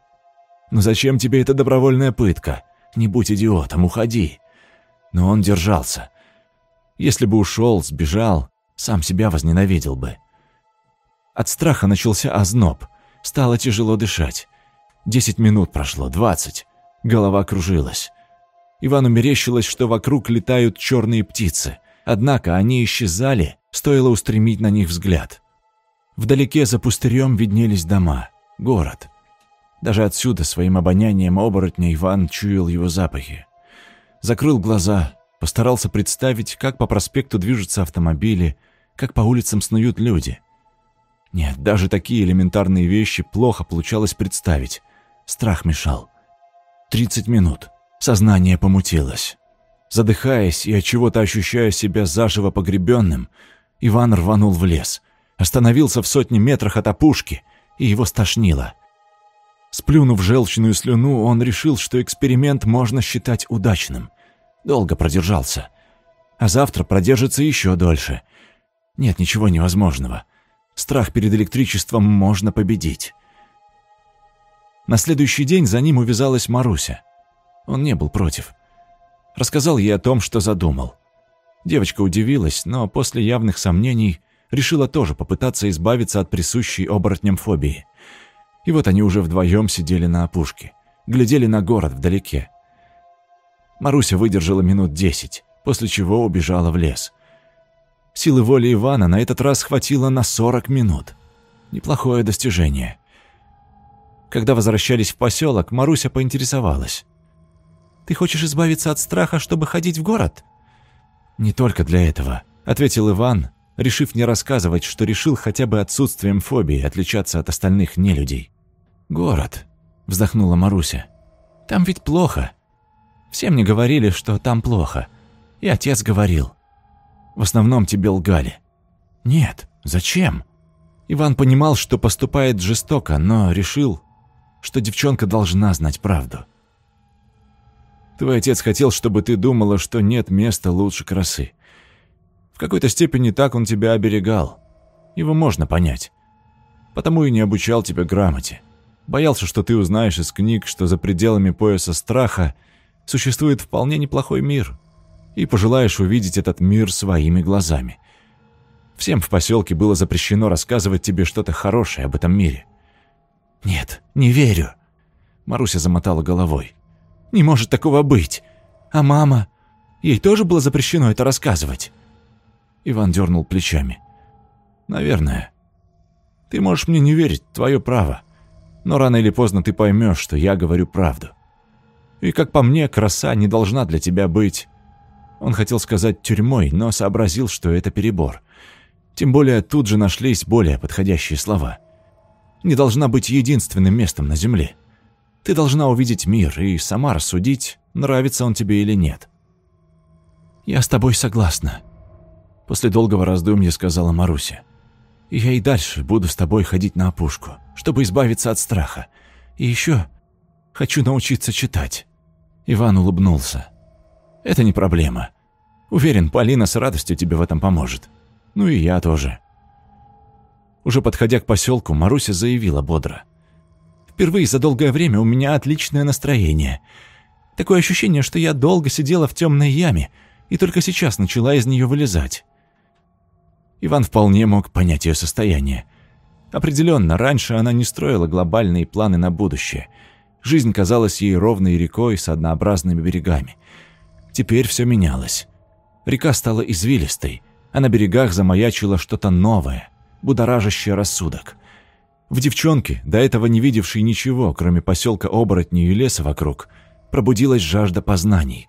«Ну зачем тебе эта добровольная пытка? Не будь идиотом, уходи!» Но он держался. Если бы ушел, сбежал, сам себя возненавидел бы. От страха начался озноб. Стало тяжело дышать. Десять минут прошло, двадцать. Голова кружилась. Ивану мерещилось, что вокруг летают черные птицы. Однако они исчезали, стоило устремить на них взгляд. Вдалеке за пустырем виднелись дома, город. Даже отсюда своим обонянием оборотня Иван чуял его запахи. Закрыл глаза, постарался представить, как по проспекту движутся автомобили, как по улицам снуют люди. Нет, даже такие элементарные вещи плохо получалось представить. Страх мешал. Тридцать минут. Сознание помутилось. Задыхаясь и от чего-то ощущая себя заживо погребенным, Иван рванул в лес. Остановился в сотне метрах от опушки, и его стошнило. Сплюнув желчную слюну, он решил, что эксперимент можно считать удачным. Долго продержался. А завтра продержится еще дольше. Нет ничего невозможного. Страх перед электричеством можно победить. На следующий день за ним увязалась Маруся. Он не был против. Рассказал ей о том, что задумал. Девочка удивилась, но после явных сомнений решила тоже попытаться избавиться от присущей оборотням фобии. И вот они уже вдвоем сидели на опушке, глядели на город вдалеке. Маруся выдержала минут десять, после чего убежала в лес. Силы воли Ивана на этот раз хватило на 40 минут. Неплохое достижение. Когда возвращались в поселок, Маруся поинтересовалась. «Ты хочешь избавиться от страха, чтобы ходить в город?» «Не только для этого», — ответил Иван, решив не рассказывать, что решил хотя бы отсутствием фобии отличаться от остальных нелюдей. «Город», — вздохнула Маруся. «Там ведь плохо. Все мне говорили, что там плохо. И отец говорил. В основном тебе лгали. Нет, зачем? Иван понимал, что поступает жестоко, но решил, что девчонка должна знать правду. Твой отец хотел, чтобы ты думала, что нет места лучше красы. В какой-то степени так он тебя оберегал. Его можно понять. Потому и не обучал тебя грамоте. Боялся, что ты узнаешь из книг, что за пределами пояса страха существует вполне неплохой мир, и пожелаешь увидеть этот мир своими глазами. Всем в поселке было запрещено рассказывать тебе что-то хорошее об этом мире. «Нет, не верю», — Маруся замотала головой. «Не может такого быть. А мама? Ей тоже было запрещено это рассказывать?» Иван дернул плечами. «Наверное. Ты можешь мне не верить, твое право. Но рано или поздно ты поймешь, что я говорю правду. И, как по мне, краса не должна для тебя быть он хотел сказать «тюрьмой», но сообразил, что это перебор. Тем более тут же нашлись более подходящие слова. «Не должна быть единственным местом на Земле. Ты должна увидеть мир и сама рассудить, нравится он тебе или нет». «Я с тобой согласна», — после долгого раздумья сказала Маруся. «Я и дальше буду с тобой ходить на опушку, чтобы избавиться от страха. И еще хочу научиться читать». Иван улыбнулся. Это не проблема. Уверен, Полина с радостью тебе в этом поможет. Ну и я тоже. Уже подходя к поселку, Маруся заявила бодро. «Впервые за долгое время у меня отличное настроение. Такое ощущение, что я долго сидела в темной яме и только сейчас начала из нее вылезать». Иван вполне мог понять ее состояние. Определенно, раньше она не строила глобальные планы на будущее. Жизнь казалась ей ровной рекой с однообразными берегами – Теперь все менялось. Река стала извилистой, а на берегах замаячило что-то новое, будоражащее рассудок. В девчонке, до этого не видевшей ничего, кроме поселка оборотней и леса вокруг, пробудилась жажда познаний.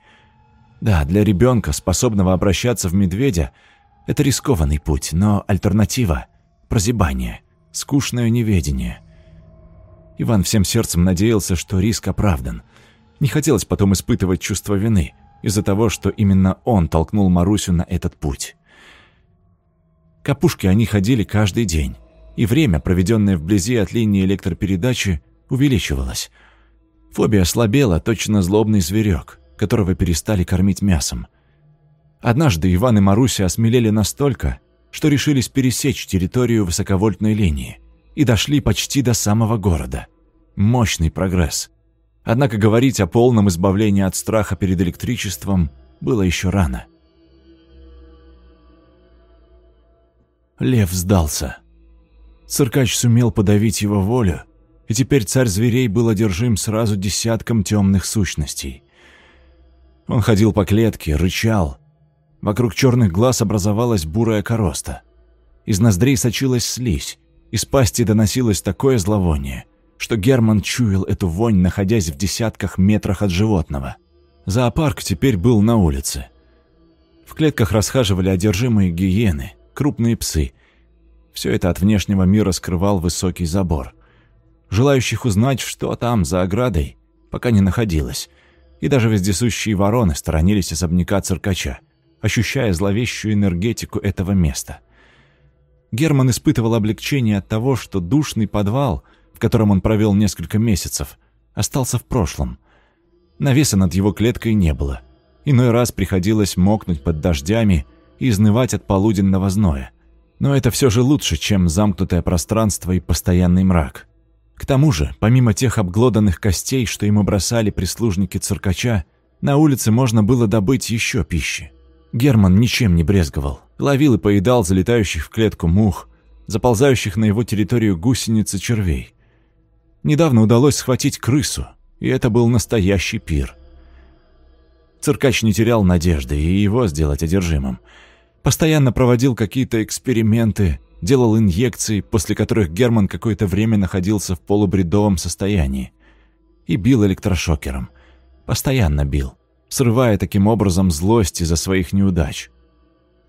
Да, для ребенка, способного обращаться в медведя, это рискованный путь, но альтернатива – прозябание, скучное неведение. Иван всем сердцем надеялся, что риск оправдан. Не хотелось потом испытывать чувство вины – из-за того, что именно он толкнул Марусю на этот путь. К опушке они ходили каждый день, и время, проведенное вблизи от линии электропередачи, увеличивалось. Фобия ослабела, точно злобный зверек, которого перестали кормить мясом. Однажды Иван и Маруся осмелели настолько, что решились пересечь территорию высоковольтной линии и дошли почти до самого города. Мощный прогресс. Однако говорить о полном избавлении от страха перед электричеством было еще рано. Лев сдался. Циркач сумел подавить его волю, и теперь царь зверей был одержим сразу десятком темных сущностей. Он ходил по клетке, рычал. Вокруг черных глаз образовалась бурая короста. Из ноздрей сочилась слизь, из пасти доносилось такое зловоние, что Герман чуял эту вонь, находясь в десятках метрах от животного. Зоопарк теперь был на улице. В клетках расхаживали одержимые гиены, крупные псы. Все это от внешнего мира скрывал высокий забор. Желающих узнать, что там за оградой, пока не находилось. И даже вездесущие вороны сторонились особняка циркача, ощущая зловещую энергетику этого места. Герман испытывал облегчение от того, что душный подвал, в котором он провел несколько месяцев, остался в прошлом. Навеса над его клеткой не было. Иной раз приходилось мокнуть под дождями и изнывать от полуденного зноя. Но это все же лучше, чем замкнутое пространство и постоянный мрак. К тому же, помимо тех обглоданных костей, что ему бросали прислужники циркача, на улице можно было добыть еще пищи. Герман ничем не брезговал. Ловил и поедал залетающих в клетку мух, заползающих на его территорию гусениц и червей. Недавно удалось схватить крысу, и это был настоящий пир. Циркач не терял надежды и его сделать одержимым. Постоянно проводил какие-то эксперименты, делал инъекции, после которых Герман какое-то время находился в полубредовом состоянии. И бил электрошокером. Постоянно бил, срывая таким образом злость из-за своих неудач.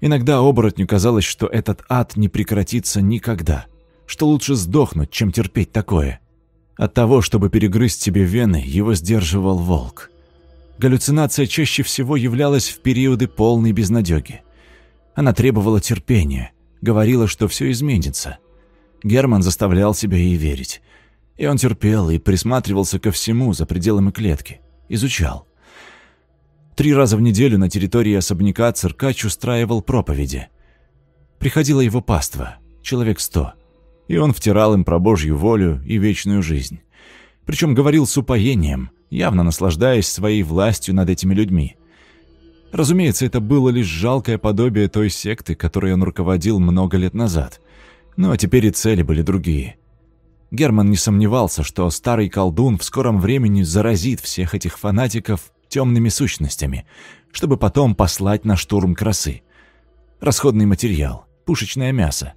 Иногда оборотню казалось, что этот ад не прекратится никогда, что лучше сдохнуть, чем терпеть такое. От того, чтобы перегрызть себе вены, его сдерживал волк. Галлюцинация чаще всего являлась в периоды полной безнадёги. Она требовала терпения, говорила, что все изменится. Герман заставлял себя ей верить. И он терпел и присматривался ко всему за пределами клетки. Изучал. Три раза в неделю на территории особняка циркач устраивал проповеди. Приходила его паства, человек сто, и он втирал им про Божью волю и вечную жизнь. Причем говорил с упоением, явно наслаждаясь своей властью над этими людьми. Разумеется, это было лишь жалкое подобие той секты, которой он руководил много лет назад. Но теперь и цели были другие. Герман не сомневался, что старый колдун в скором времени заразит всех этих фанатиков темными сущностями, чтобы потом послать на штурм красы. Расходный материал, пушечное мясо.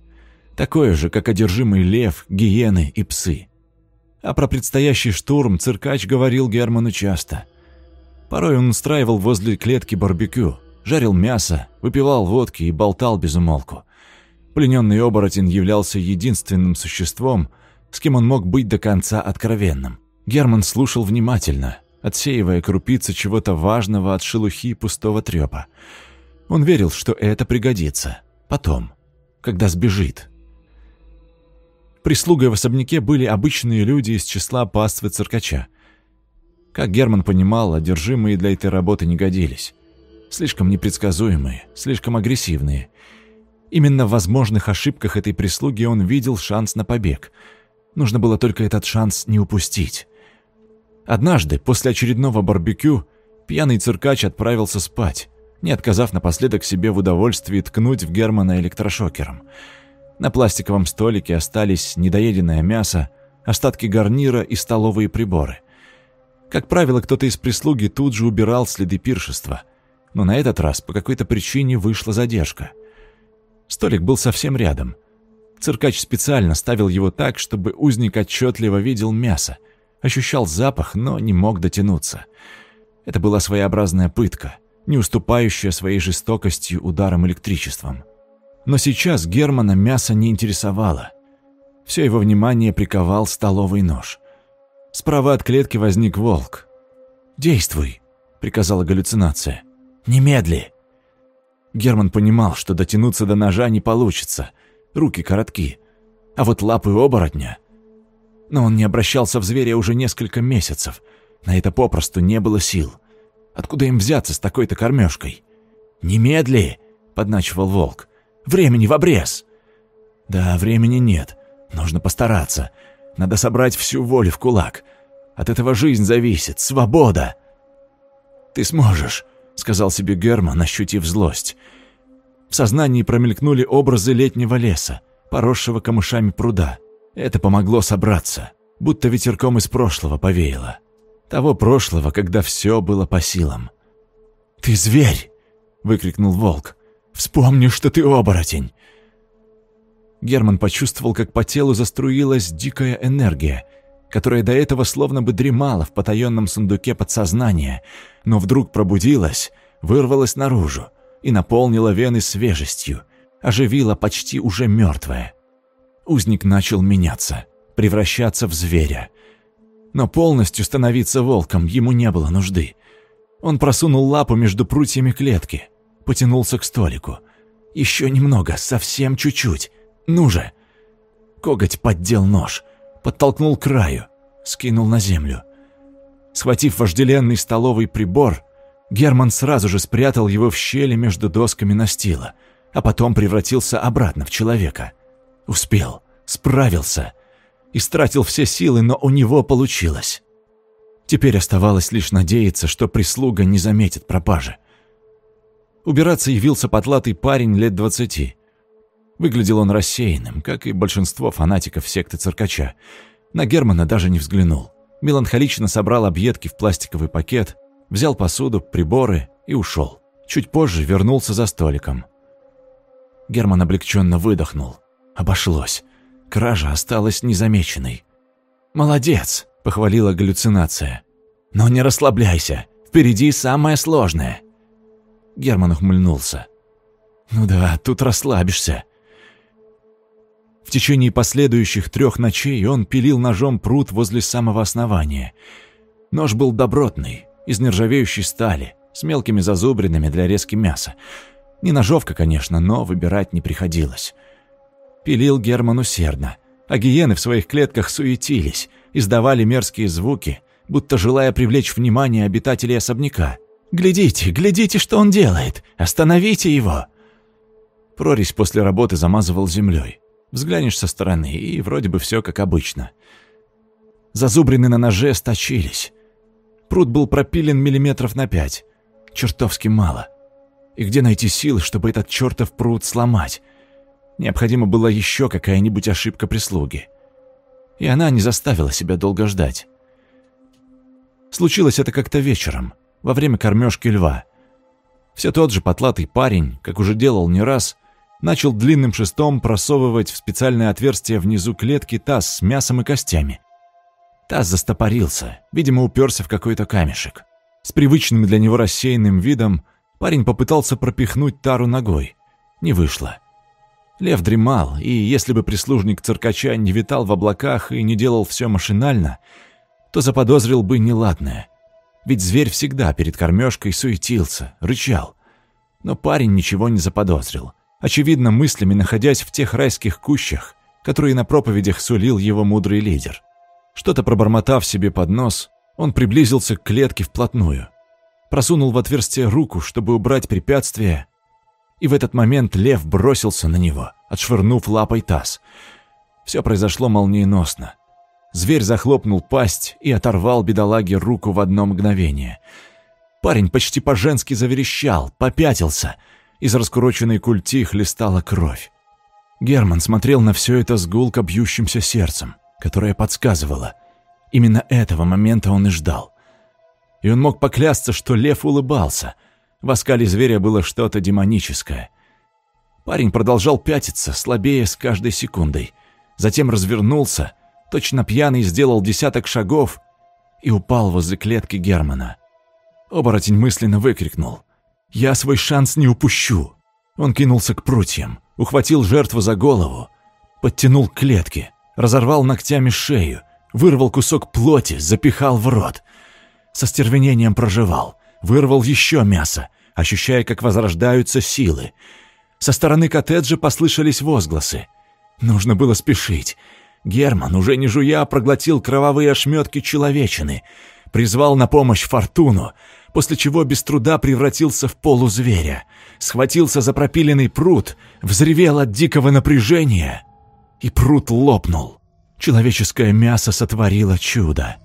Такое же, как одержимый лев, гиены и псы. А про предстоящий штурм циркач говорил Герману часто. Порой он устраивал возле клетки барбекю, жарил мясо, выпивал водки и болтал без умолку. Плененный оборотень являлся единственным существом, с кем он мог быть до конца откровенным. Герман слушал внимательно, отсеивая крупицы чего-то важного от шелухи пустого трёпа. Он верил, что это пригодится. Потом, когда сбежит. Прислугой в особняке были обычные люди из числа паствы циркача. Как Герман понимал, одержимые для этой работы не годились. Слишком непредсказуемые, слишком агрессивные. Именно в возможных ошибках этой прислуги он видел шанс на побег. Нужно было только этот шанс не упустить. Однажды, после очередного барбекю, пьяный циркач отправился спать, не отказав напоследок себе в удовольствии ткнуть в Германа электрошокером. На пластиковом столике остались недоеденное мясо, остатки гарнира и столовые приборы. Как правило, кто-то из прислуги тут же убирал следы пиршества, но на этот раз по какой-то причине вышла задержка. Столик был совсем рядом. Циркач специально ставил его так, чтобы узник отчетливо видел мясо – ощущал запах, но не мог дотянуться. Это была своеобразная пытка, не уступающая своей жестокостью ударом электричеством. Но сейчас Германа мясо не интересовало. Все его внимание приковал столовый нож. Справа от клетки возник волк. «Действуй», — приказала галлюцинация. «Немедли». Герман понимал, что дотянуться до ножа не получится. Руки коротки. А вот лапы оборотня но он не обращался в зверя уже несколько месяцев. На это попросту не было сил. Откуда им взяться с такой-то кормежкой? «Немедли!» — подначивал волк. «Времени в обрез!» «Да, времени нет. Нужно постараться. Надо собрать всю волю в кулак. От этого жизнь зависит, свобода!» «Ты сможешь», — сказал себе Герман, ощутив злость. В сознании промелькнули образы летнего леса, поросшего камышами пруда. Это помогло собраться, будто ветерком из прошлого повеяло. Того прошлого, когда все было по силам. «Ты зверь!» — выкрикнул волк. «Вспомни, что ты оборотень!» Герман почувствовал, как по телу заструилась дикая энергия, которая до этого словно бы дремала в потаенном сундуке подсознания, но вдруг пробудилась, вырвалась наружу и наполнила вены свежестью, оживила почти уже мертвое. Узник начал меняться, превращаться в зверя. Но полностью становиться волком ему не было нужды. Он просунул лапу между прутьями клетки, потянулся к столику. Еще немного, совсем чуть-чуть. Ну же! Коготь поддел нож, подтолкнул к краю, скинул на землю. Схватив вожделенный столовый прибор, Герман сразу же спрятал его в щели между досками настила, а потом превратился обратно в человека. Успел, справился. Истратил все силы, но у него получилось. Теперь оставалось лишь надеяться, что прислуга не заметит пропажи. Убираться явился потлатый парень лет двадцати. Выглядел он рассеянным, как и большинство фанатиков секты циркача. На Германа даже не взглянул. Меланхолично собрал объедки в пластиковый пакет, взял посуду, приборы и ушел. Чуть позже вернулся за столиком. Герман облегченно выдохнул. Обошлось. Кража осталась незамеченной. «Молодец!» — похвалила галлюцинация. «Но не расслабляйся, впереди самое сложное». Герман ухмыльнулся. «Ну да, тут расслабишься». В течение последующих трех ночей он пилил ножом пруд возле самого основания. Нож был добротный, из нержавеющей стали, с мелкими зазубринами для резки мяса. Не ножовка, конечно, но выбирать не приходилось. Пилил Герман усердно, а гиены в своих клетках суетились, издавали мерзкие звуки, будто желая привлечь внимание обитателей особняка. «Глядите, глядите, что он делает! Остановите его!» Прорезь после работы замазывал землей. Взглянешь со стороны, и вроде бы все как обычно. Зазубрины на ноже сточились. Пруд был пропилен миллиметров на пять. Чертовски мало. И где найти силы, чтобы этот чертов пруд сломать? Необходимо было еще какая-нибудь ошибка прислуги. И она не заставила себя долго ждать. Случилось это как-то вечером, во время кормежки льва. Все тот же потлатый парень, как уже делал не раз, начал длинным шестом просовывать в специальное отверстие внизу клетки таз с мясом и костями. Таз застопорился, видимо, уперся в какой-то камешек. С привычным для него рассеянным видом парень попытался пропихнуть тару ногой. Не вышло. Лев дремал, и если бы прислужник циркача не витал в облаках и не делал все машинально, то заподозрил бы неладное. Ведь зверь всегда перед кормежкой суетился, рычал. Но парень ничего не заподозрил, очевидно мыслями находясь в тех райских кущах, которые на проповедях сулил его мудрый лидер. Что-то пробормотав себе под нос, он приблизился к клетке вплотную. Просунул в отверстие руку, чтобы убрать препятствие, и в этот момент лев бросился на него, отшвырнув лапой таз. Все произошло молниеносно. Зверь захлопнул пасть и оторвал бедолаге руку в одно мгновение. Парень почти по-женски заверещал, попятился. Из раскуроченной культи хлестала кровь. Герман смотрел на все это с гулко бьющимся сердцем, которое подсказывало. Именно этого момента он и ждал. И он мог поклясться, что лев улыбался — в оскале зверя было что-то демоническое. Парень продолжал пятиться, слабее с каждой секундой. Затем развернулся, точно пьяный сделал десяток шагов и упал возле клетки Германа. Оборотень мысленно выкрикнул. «Я свой шанс не упущу!» Он кинулся к прутьям, ухватил жертву за голову, подтянул к клетке, разорвал ногтями шею, вырвал кусок плоти, запихал в рот. Со стервенением проживал вырвал еще мясо, ощущая, как возрождаются силы. Со стороны коттеджа послышались возгласы. Нужно было спешить. Герман, уже не жуя, проглотил кровавые ошметки человечины, призвал на помощь фортуну, после чего без труда превратился в полузверя, схватился за пропиленный пруд, взревел от дикого напряжения, и пруд лопнул. Человеческое мясо сотворило чудо.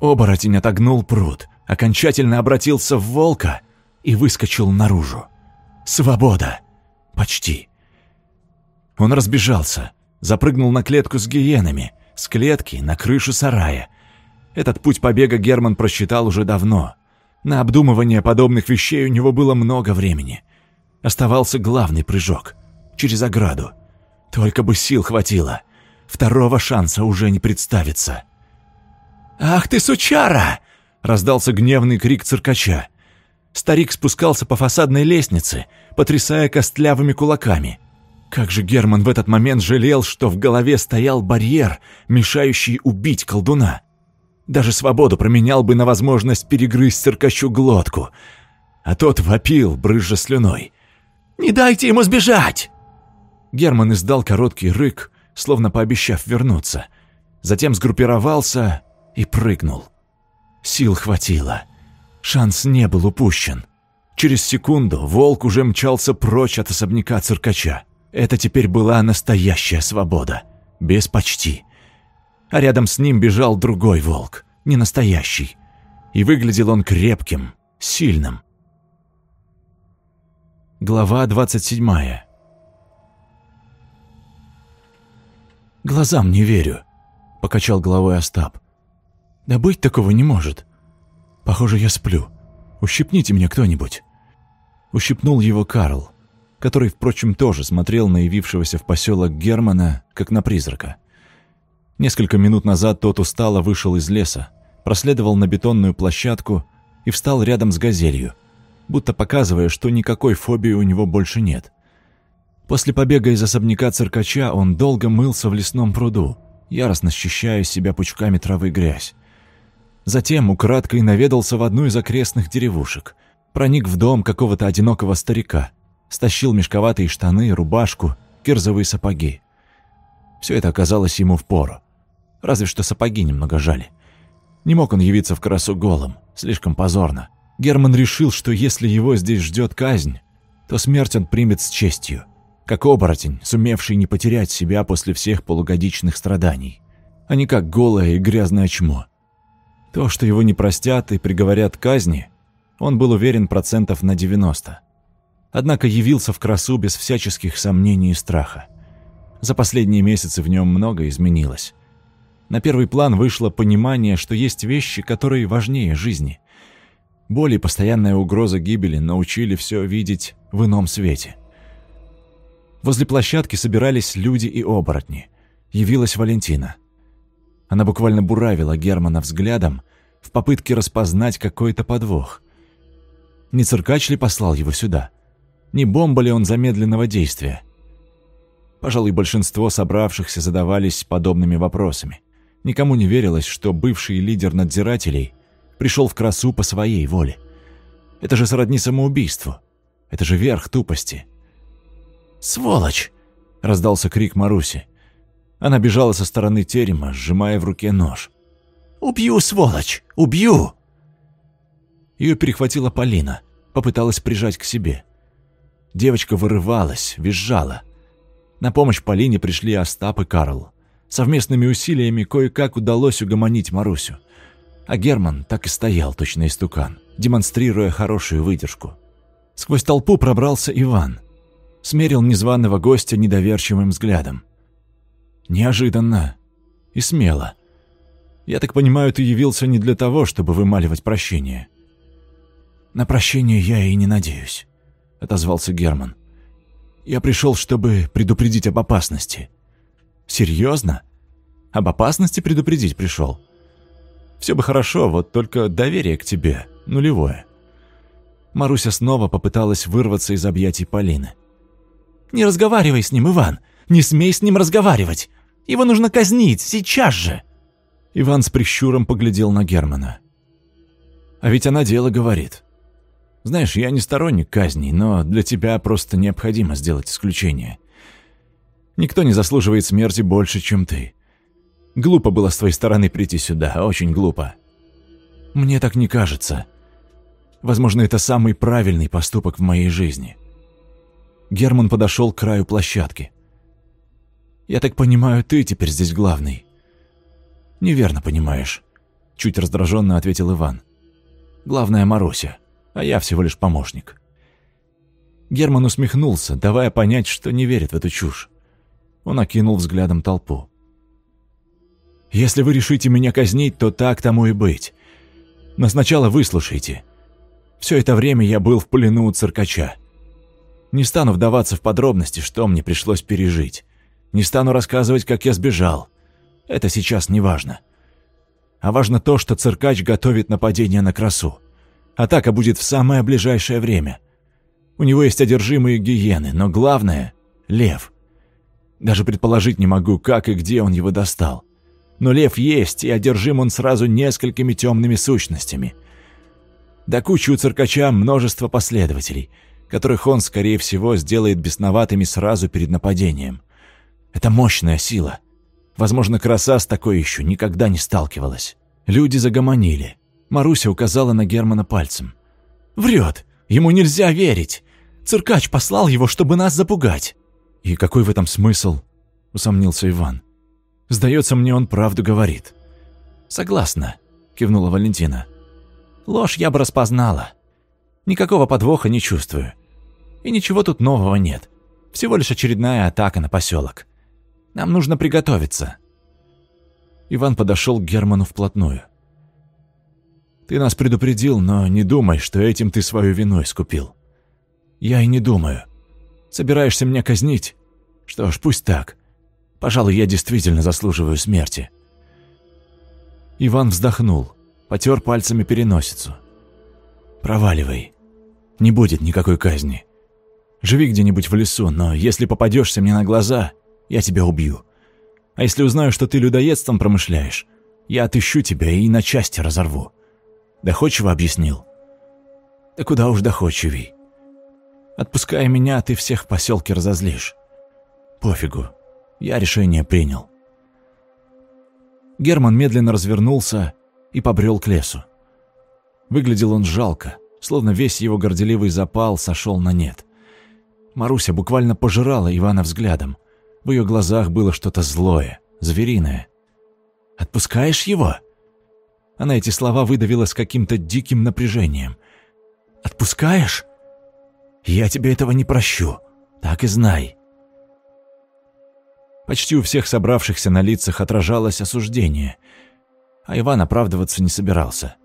Оборотень отогнул пруд, окончательно обратился в волка и выскочил наружу. Свобода! Почти. Он разбежался, запрыгнул на клетку с гиенами, с клетки на крышу сарая. Этот путь побега Герман просчитал уже давно. На обдумывание подобных вещей у него было много времени. Оставался главный прыжок. Через ограду. Только бы сил хватило. Второго шанса уже не представится. «Ах ты, сучара!» — раздался гневный крик циркача. Старик спускался по фасадной лестнице, потрясая костлявыми кулаками. Как же Герман в этот момент жалел, что в голове стоял барьер, мешающий убить колдуна. Даже свободу променял бы на возможность перегрызть циркачу глотку. А тот вопил, брызжа слюной. «Не дайте ему сбежать!» Герман издал короткий рык, словно пообещав вернуться. Затем сгруппировался и прыгнул. Сил хватило. Шанс не был упущен. Через секунду волк уже мчался прочь от особняка циркача. Это теперь была настоящая свобода. Без почти. А рядом с ним бежал другой волк, не настоящий. И выглядел он крепким, сильным. Глава 27 «Глазам не верю», — покачал головой Остап. «Да быть такого не может. Похоже, я сплю. Ущипните меня кто-нибудь». Ущипнул его Карл, который, впрочем, тоже смотрел на явившегося в поселок Германа, как на призрака. Несколько минут назад тот устало вышел из леса, проследовал на бетонную площадку и встал рядом с газелью, будто показывая, что никакой фобии у него больше нет. После побега из особняка циркача он долго мылся в лесном пруду, яростно счищая себя пучками травы грязь. Затем украдкой наведался в одну из окрестных деревушек, проник в дом какого-то одинокого старика, стащил мешковатые штаны, рубашку, кирзовые сапоги. Все это оказалось ему впору. Разве что сапоги немного жали. Не мог он явиться в красу голым, слишком позорно. Герман решил, что если его здесь ждет казнь, то смерть он примет с честью – как оборотень, сумевший не потерять себя после всех полугодичных страданий, а не как голое и грязное чмо. То, что его не простят и приговорят к казни, он был уверен процентов на 90. Однако явился в красу без всяческих сомнений и страха. За последние месяцы в нем много изменилось. На первый план вышло понимание, что есть вещи, которые важнее жизни. Боль и постоянная угроза гибели научили все видеть в ином свете – Возле площадки собирались люди и оборотни. Явилась Валентина. Она буквально буравила Германа взглядом в попытке распознать какой-то подвох. Не циркач ли послал его сюда? Не бомба ли он замедленного действия? Пожалуй, большинство собравшихся задавались подобными вопросами. Никому не верилось, что бывший лидер надзирателей пришел в красу по своей воле. Это же сродни самоубийству. Это же верх тупости. «Сволочь!» — раздался крик Маруси. Она бежала со стороны терема, сжимая в руке нож. «Убью, сволочь! Убью!» Ее перехватила Полина, попыталась прижать к себе. Девочка вырывалась, визжала. На помощь Полине пришли Остап и Карл. Совместными усилиями кое-как удалось угомонить Марусю. А Герман так и стоял, точно истукан, демонстрируя хорошую выдержку. Сквозь толпу пробрался Иван — смерил незваного гостя недоверчивым взглядом. Неожиданно и смело. Я так понимаю, ты явился не для того, чтобы вымаливать прощение. На прощение я и не надеюсь, отозвался Герман. Я пришел, чтобы предупредить об опасности. Серьезно? Об опасности предупредить пришел? Все бы хорошо, вот только доверие к тебе нулевое. Маруся снова попыталась вырваться из объятий Полины. «Не разговаривай с ним, Иван! Не смей с ним разговаривать! Его нужно казнить, сейчас же!» Иван с прищуром поглядел на Германа. «А ведь она дело говорит. Знаешь, я не сторонник казней, но для тебя просто необходимо сделать исключение. Никто не заслуживает смерти больше, чем ты. Глупо было с твоей стороны прийти сюда, очень глупо. Мне так не кажется. Возможно, это самый правильный поступок в моей жизни». Герман подошел к краю площадки. «Я так понимаю, ты теперь здесь главный?» «Неверно понимаешь», — чуть раздраженно ответил Иван. «Главная Маруся, а я всего лишь помощник». Герман усмехнулся, давая понять, что не верит в эту чушь. Он окинул взглядом толпу. «Если вы решите меня казнить, то так тому и быть. Но сначала выслушайте. Все это время я был в плену у циркача. Не стану вдаваться в подробности, что мне пришлось пережить. Не стану рассказывать, как я сбежал. Это сейчас не важно. А важно то, что циркач готовит нападение на красу. Атака будет в самое ближайшее время. У него есть одержимые гиены, но главное — лев. Даже предположить не могу, как и где он его достал. Но лев есть, и одержим он сразу несколькими темными сущностями. До кучи у циркача множество последователей, которых он, скорее всего, сделает бесноватыми сразу перед нападением. Это мощная сила. Возможно, краса с такой еще никогда не сталкивалась. Люди загомонили. Маруся указала на Германа пальцем. «Врет! Ему нельзя верить! Циркач послал его, чтобы нас запугать!» «И какой в этом смысл?» — усомнился Иван. «Сдается мне, он правду говорит». «Согласна», — кивнула Валентина. «Ложь я бы распознала. Никакого подвоха не чувствую. И ничего тут нового нет. Всего лишь очередная атака на поселок. Нам нужно приготовиться». Иван подошел к Герману вплотную. «Ты нас предупредил, но не думай, что этим ты свою вину искупил. Я и не думаю. Собираешься меня казнить? Что ж, пусть так. Пожалуй, я действительно заслуживаю смерти». Иван вздохнул, потер пальцами переносицу. «Проваливай. Не будет никакой казни. Живи где-нибудь в лесу, но если попадешься мне на глаза, я тебя убью. А если узнаю, что ты людоедством промышляешь, я отыщу тебя и на части разорву. Доходчиво объяснил? Да куда уж доходчивей. Отпуская меня, ты всех в поселке разозлишь. Пофигу, я решение принял. Герман медленно развернулся и побрел к лесу. Выглядел он жалко, словно весь его горделивый запал сошел на нет. Маруся буквально пожирала Ивана взглядом. В ее глазах было что-то злое, звериное. «Отпускаешь его?» Она эти слова выдавила с каким-то диким напряжением. «Отпускаешь?» Я тебе этого не прощу, так и знай». Почти у всех собравшихся на лицах отражалось осуждение, а Иван оправдываться не собирался.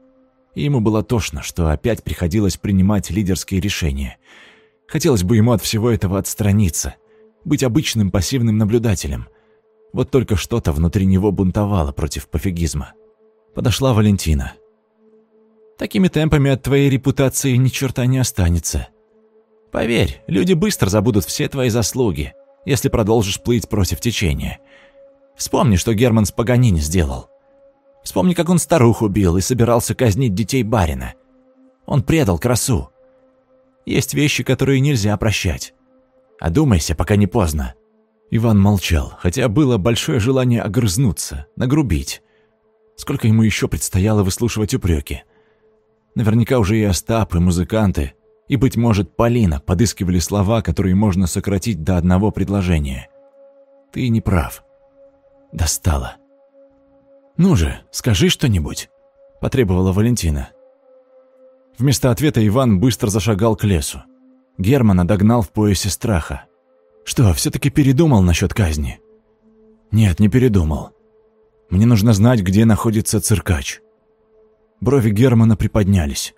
И ему было тошно, что опять приходилось принимать лидерские решения. Хотелось бы ему от всего этого отстраниться, быть обычным пассивным наблюдателем. Вот только что-то внутри него бунтовало против пофигизма. Подошла Валентина. «Такими темпами от твоей репутации ни черта не останется», Поверь, люди быстро забудут все твои заслуги, если продолжишь плыть против течения. Вспомни, что Герман с Паганини сделал. Вспомни, как он старуху убил и собирался казнить детей барина. Он предал красу. Есть вещи, которые нельзя прощать. Одумайся, пока не поздно». Иван молчал, хотя было большое желание огрызнуться, нагрубить. Сколько ему еще предстояло выслушивать упреки. Наверняка уже и Остап, и музыканты и, быть может, Полина подыскивали слова, которые можно сократить до одного предложения. Ты не прав. Достала. «Ну же, скажи что-нибудь», – потребовала Валентина. Вместо ответа Иван быстро зашагал к лесу. Германа догнал в поясе страха. «Что, все-таки передумал насчет казни?» «Нет, не передумал. Мне нужно знать, где находится циркач». Брови Германа приподнялись.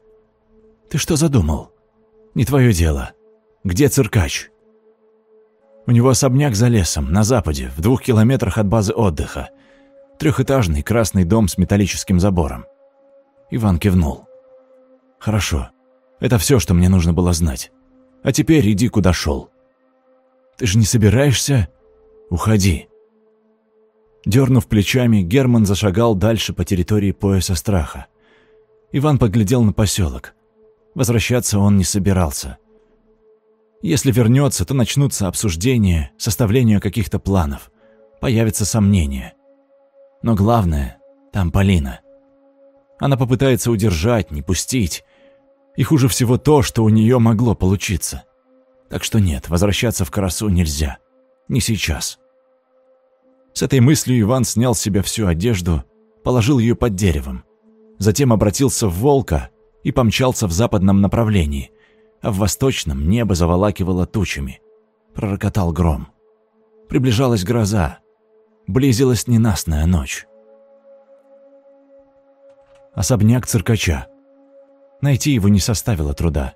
«Ты что задумал?» Не твое дело. Где циркач? У него особняк за лесом, на западе, в двух километрах от базы отдыха. Трехэтажный красный дом с металлическим забором. Иван кивнул. Хорошо. Это все, что мне нужно было знать. А теперь иди, куда шел. Ты же не собираешься? Уходи. Дернув плечами, Герман зашагал дальше по территории пояса страха. Иван поглядел на поселок. Возвращаться он не собирался. Если вернется, то начнутся обсуждения, составление каких-то планов. Появятся сомнения. Но главное, там Полина. Она попытается удержать, не пустить. И хуже всего то, что у нее могло получиться. Так что нет, возвращаться в Карасу нельзя. Не сейчас. С этой мыслью Иван снял с себя всю одежду, положил ее под деревом. Затем обратился в волка и помчался в западном направлении, а в восточном небо заволакивало тучами. Пророкотал гром. Приближалась гроза. Близилась ненастная ночь. Особняк циркача. Найти его не составило труда.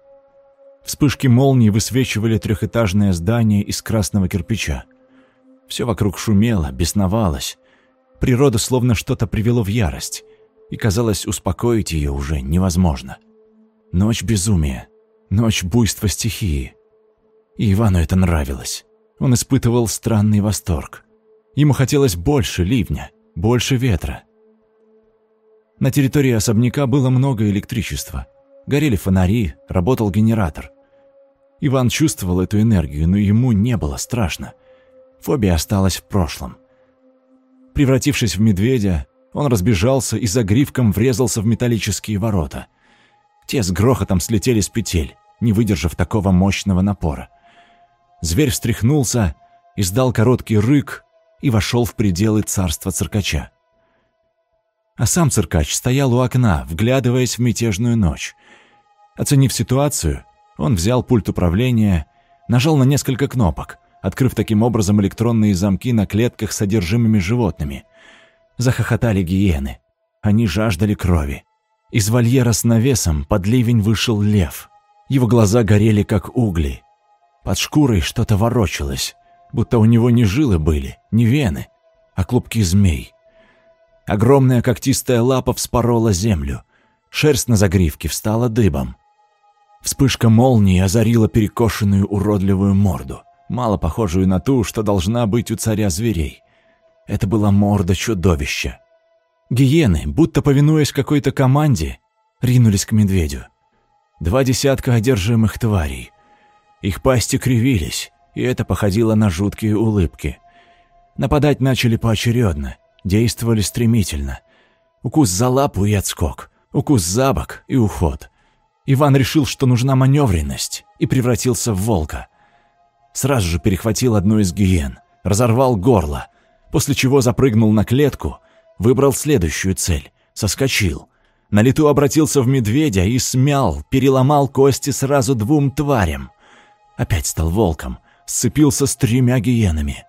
Вспышки молний высвечивали трехэтажное здание из красного кирпича. Все вокруг шумело, бесновалось. Природа словно что-то привело в ярость, и, казалось, успокоить ее уже невозможно. Ночь безумия, ночь буйства стихии. И Ивану это нравилось. Он испытывал странный восторг. Ему хотелось больше ливня, больше ветра. На территории особняка было много электричества. Горели фонари, работал генератор. Иван чувствовал эту энергию, но ему не было страшно. Фобия осталась в прошлом. Превратившись в медведя, он разбежался и за гривком врезался в металлические ворота. Те с грохотом слетели с петель, не выдержав такого мощного напора. Зверь встряхнулся, издал короткий рык и вошел в пределы царства циркача. А сам циркач стоял у окна, вглядываясь в мятежную ночь. Оценив ситуацию, он взял пульт управления, нажал на несколько кнопок, открыв таким образом электронные замки на клетках с содержимыми животными. Захохотали гиены. Они жаждали крови. Из вольера с навесом под ливень вышел лев. Его глаза горели, как угли. Под шкурой что-то ворочалось, будто у него не жилы были, не вены, а клубки змей. Огромная когтистая лапа вспорола землю. Шерсть на загривке встала дыбом. Вспышка молнии озарила перекошенную уродливую морду, мало похожую на ту, что должна быть у царя зверей. Это была морда чудовища. Гиены, будто повинуясь какой-то команде, ринулись к медведю. Два десятка одержимых тварей. Их пасти кривились, и это походило на жуткие улыбки. Нападать начали поочередно, действовали стремительно. Укус за лапу и отскок, укус за бок и уход. Иван решил, что нужна маневренность, и превратился в волка. Сразу же перехватил одну из гиен, разорвал горло, после чего запрыгнул на клетку, выбрал следующую цель, соскочил. На лету обратился в медведя и смял, переломал кости сразу двум тварям. Опять стал волком, сцепился с тремя гиенами.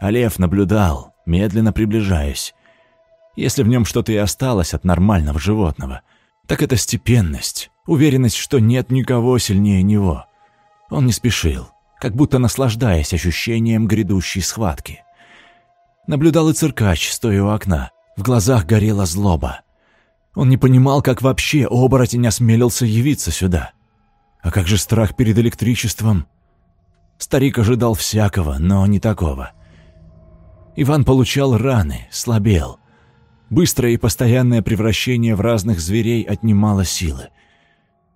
А лев наблюдал, медленно приближаясь. Если в нем что-то и осталось от нормального животного, так это степенность, уверенность, что нет никого сильнее него. Он не спешил, как будто наслаждаясь ощущением грядущей схватки. Наблюдал и циркач, стоя у окна. В глазах горела злоба. Он не понимал, как вообще оборотень осмелился явиться сюда. А как же страх перед электричеством? Старик ожидал всякого, но не такого. Иван получал раны, слабел. Быстрое и постоянное превращение в разных зверей отнимало силы.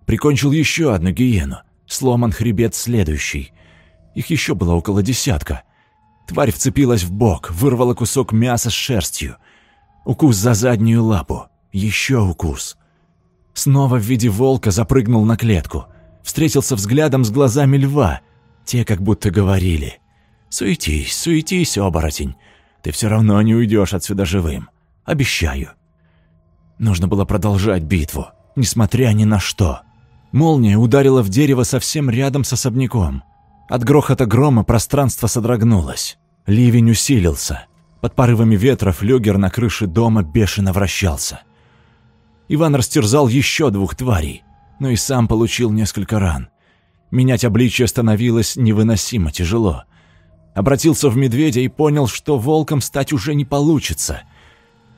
Прикончил еще одну гиену, сломан хребет следующий. Их еще было около десятка. Тварь вцепилась в бок, вырвала кусок мяса с шерстью. Укус за заднюю лапу. Еще укус. Снова в виде волка запрыгнул на клетку. Встретился взглядом с глазами льва. Те как будто говорили. «Суетись, суетись, оборотень. Ты все равно не уйдешь отсюда живым. Обещаю». Нужно было продолжать битву, несмотря ни на что. Молния ударила в дерево совсем рядом с особняком. От грохота грома пространство содрогнулось. Ливень усилился. Под порывами ветра флюгер на крыше дома бешено вращался. Иван растерзал еще двух тварей, но и сам получил несколько ран. Менять обличие становилось невыносимо тяжело. Обратился в медведя и понял, что волком стать уже не получится.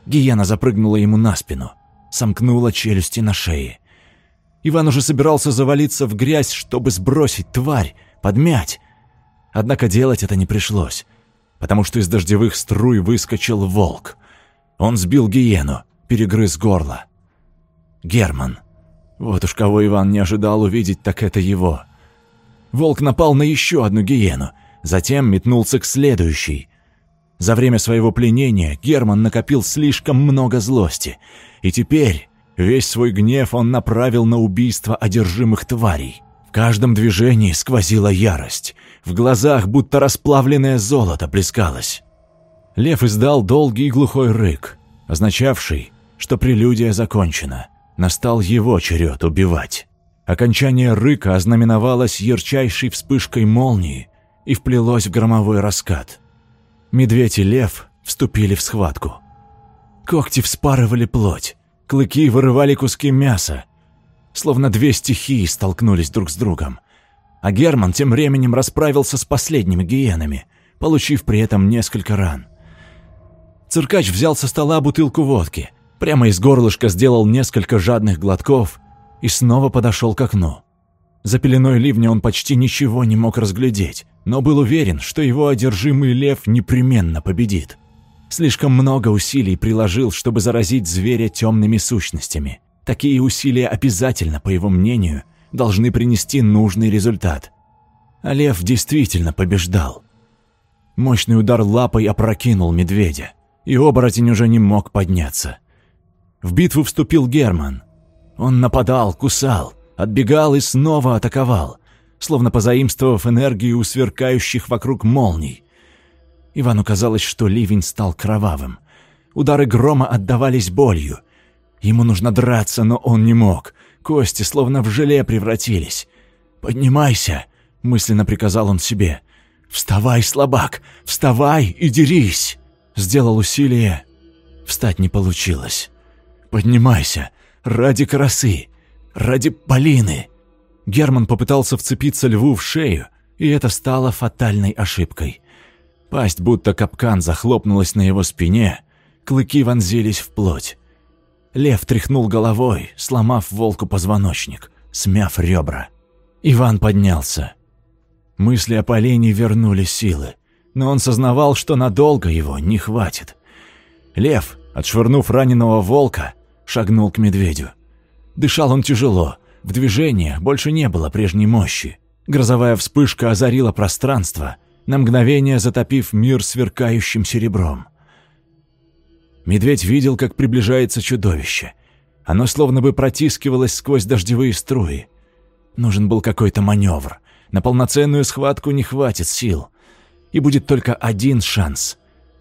Гиена запрыгнула ему на спину, сомкнула челюсти на шее. Иван уже собирался завалиться в грязь, чтобы сбросить тварь, подмять. Однако делать это не пришлось, потому что из дождевых струй выскочил волк. Он сбил гиену, перегрыз горло. Герман. Вот уж кого Иван не ожидал увидеть, так это его. Волк напал на еще одну гиену, затем метнулся к следующей. За время своего пленения Герман накопил слишком много злости, и теперь Весь свой гнев он направил на убийство одержимых тварей. В каждом движении сквозила ярость. В глазах будто расплавленное золото плескалось. Лев издал долгий глухой рык, означавший, что прелюдия закончена. Настал его черед убивать. Окончание рыка ознаменовалось ярчайшей вспышкой молнии и вплелось в громовой раскат. Медведь и лев вступили в схватку. Когти вспарывали плоть, Клыки вырывали куски мяса. Словно две стихии столкнулись друг с другом. А Герман тем временем расправился с последними гиенами, получив при этом несколько ран. Циркач взял со стола бутылку водки, прямо из горлышка сделал несколько жадных глотков и снова подошел к окну. За пеленой ливня он почти ничего не мог разглядеть, но был уверен, что его одержимый лев непременно победит. Слишком много усилий приложил, чтобы заразить зверя темными сущностями. Такие усилия обязательно, по его мнению, должны принести нужный результат. А лев действительно побеждал. Мощный удар лапой опрокинул медведя, и оборотень уже не мог подняться. В битву вступил Герман. Он нападал, кусал, отбегал и снова атаковал, словно позаимствовав энергию у сверкающих вокруг молний. Ивану казалось, что ливень стал кровавым. Удары грома отдавались болью. Ему нужно драться, но он не мог. Кости словно в желе превратились. «Поднимайся!» — мысленно приказал он себе. «Вставай, слабак! Вставай и дерись!» Сделал усилие. Встать не получилось. «Поднимайся! Ради красы! Ради Полины!» Герман попытался вцепиться льву в шею, и это стало фатальной ошибкой. Пасть, будто капкан, захлопнулась на его спине, клыки вонзились в плоть. Лев тряхнул головой, сломав волку позвоночник, смяв ребра. Иван поднялся. Мысли о Полине вернули силы, но он сознавал, что надолго его не хватит. Лев, отшвырнув раненого волка, шагнул к медведю. Дышал он тяжело, в движении больше не было прежней мощи. Грозовая вспышка озарила пространство, на мгновение затопив мир сверкающим серебром. Медведь видел, как приближается чудовище. Оно словно бы протискивалось сквозь дождевые струи. Нужен был какой-то маневр. На полноценную схватку не хватит сил. И будет только один шанс.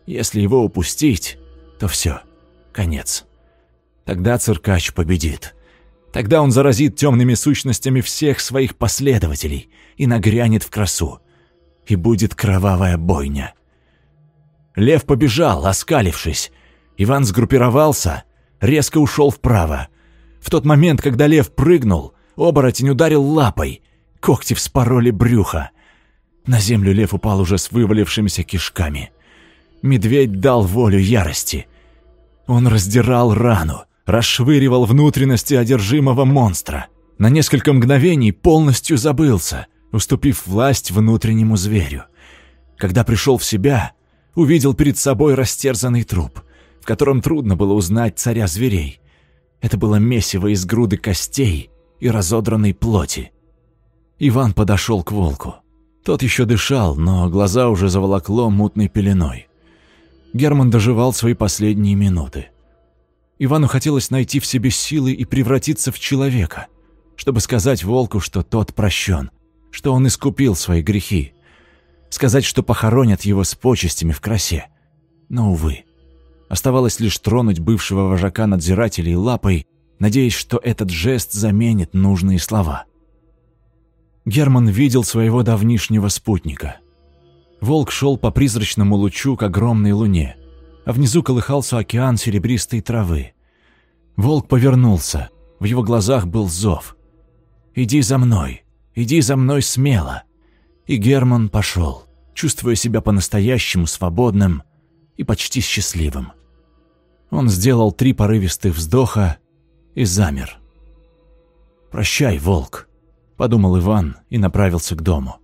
Если его упустить, то все, конец. Тогда циркач победит. Тогда он заразит темными сущностями всех своих последователей и нагрянет в красу. И будет кровавая бойня. Лев побежал, оскалившись. Иван сгруппировался, резко ушел вправо. В тот момент, когда лев прыгнул, оборотень ударил лапой. Когти вспороли брюхо. На землю лев упал уже с вывалившимися кишками. Медведь дал волю ярости. Он раздирал рану, расшвыривал внутренности одержимого монстра. На несколько мгновений полностью забылся, уступив власть внутреннему зверю. Когда пришел в себя, увидел перед собой растерзанный труп, котором трудно было узнать царя зверей. Это было месиво из груды костей и разодранной плоти. Иван подошел к волку. Тот еще дышал, но глаза уже заволокло мутной пеленой. Герман доживал свои последние минуты. Ивану хотелось найти в себе силы и превратиться в человека, чтобы сказать волку, что тот прощен, что он искупил свои грехи, сказать, что похоронят его с почестями в красе. Но, увы, оставалось лишь тронуть бывшего вожака надзирателей лапой, надеясь, что этот жест заменит нужные слова. Герман видел своего давнишнего спутника. Волк шел по призрачному лучу к огромной луне – а внизу колыхался океан серебристой травы. Волк повернулся, в его глазах был зов. «Иди за мной, иди за мной смело!» И Герман пошел, чувствуя себя по-настоящему свободным и почти счастливым. Он сделал три порывистых вздоха и замер. «Прощай, волк», — подумал Иван и направился к дому.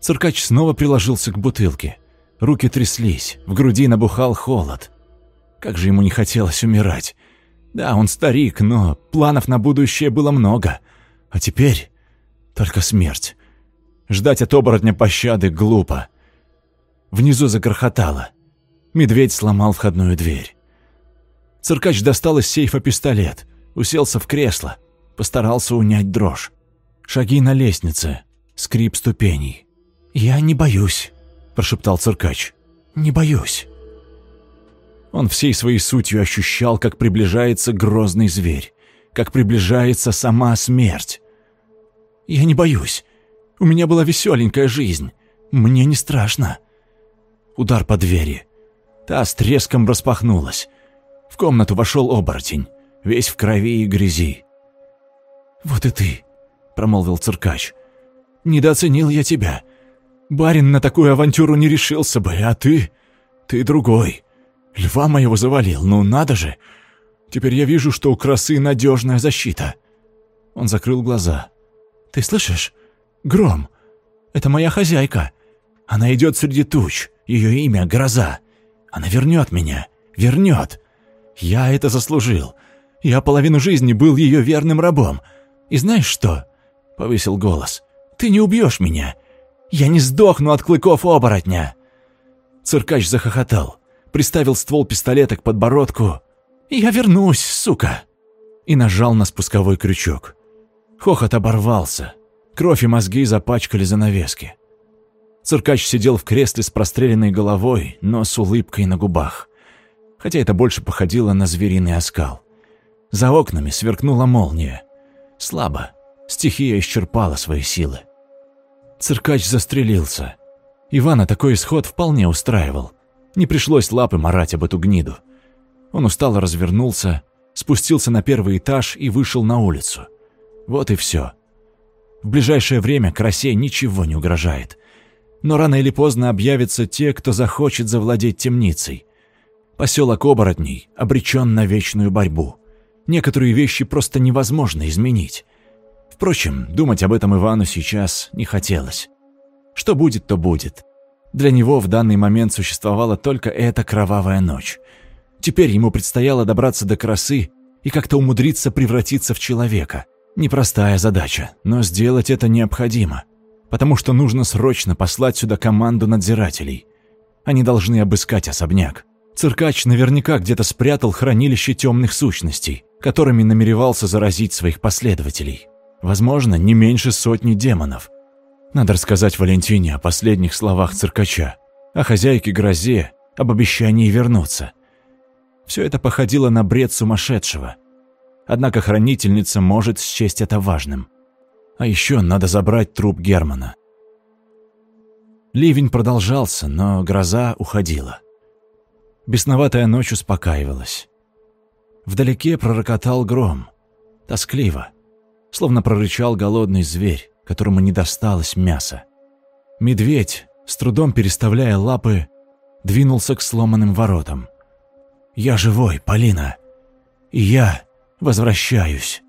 Циркач снова приложился к бутылке — Руки тряслись, в груди набухал холод. Как же ему не хотелось умирать. Да, он старик, но планов на будущее было много. А теперь только смерть. Ждать от оборотня пощады глупо. Внизу загрохотало. Медведь сломал входную дверь. Циркач достал из сейфа пистолет, уселся в кресло, постарался унять дрожь. Шаги на лестнице, скрип ступеней. «Я не боюсь», прошептал циркач. «Не боюсь». Он всей своей сутью ощущал, как приближается грозный зверь, как приближается сама смерть. «Я не боюсь. У меня была веселенькая жизнь. Мне не страшно». Удар по двери. Та с треском распахнулась. В комнату вошел оборотень, весь в крови и грязи. «Вот и ты», — промолвил циркач. «Недооценил я тебя. Барин на такую авантюру не решился бы, а ты... ты другой. Льва моего завалил, ну надо же. Теперь я вижу, что у красы надежная защита». Он закрыл глаза. «Ты слышишь? Гром. Это моя хозяйка. Она идет среди туч. Ее имя — Гроза. Она вернет меня. Вернет. Я это заслужил. Я половину жизни был ее верным рабом. И знаешь что?» — повысил голос. «Ты не убьешь меня. Я не сдохну от клыков оборотня!» Циркач захохотал, приставил ствол пистолета к подбородку. «Я вернусь, сука!» И нажал на спусковой крючок. Хохот оборвался. Кровь и мозги запачкали занавески. Циркач сидел в кресле с простреленной головой, но с улыбкой на губах. Хотя это больше походило на звериный оскал. За окнами сверкнула молния. Слабо. Стихия исчерпала свои силы. Циркач застрелился. Ивана такой исход вполне устраивал. Не пришлось лапы марать об эту гниду. Он устало развернулся, спустился на первый этаж и вышел на улицу. Вот и все. В ближайшее время красе ничего не угрожает. Но рано или поздно объявятся те, кто захочет завладеть темницей. Поселок оборотней обречен на вечную борьбу. Некоторые вещи просто невозможно изменить. Впрочем, думать об этом Ивану сейчас не хотелось. Что будет, то будет. Для него в данный момент существовала только эта кровавая ночь. Теперь ему предстояло добраться до красы и как-то умудриться превратиться в человека. Непростая задача, но сделать это необходимо. Потому что нужно срочно послать сюда команду надзирателей. Они должны обыскать особняк. Циркач наверняка где-то спрятал хранилище темных сущностей, которыми намеревался заразить своих последователей. Возможно, не меньше сотни демонов. Надо рассказать Валентине о последних словах циркача, о хозяйке грозе, об обещании вернуться. Все это походило на бред сумасшедшего. Однако хранительница может счесть это важным. А еще надо забрать труп Германа. Ливень продолжался, но гроза уходила. Бесноватая ночь успокаивалась. Вдалеке пророкотал гром. Тоскливо словно прорычал голодный зверь, которому не досталось мяса. Медведь, с трудом переставляя лапы, двинулся к сломанным воротам. «Я живой, Полина, и я возвращаюсь».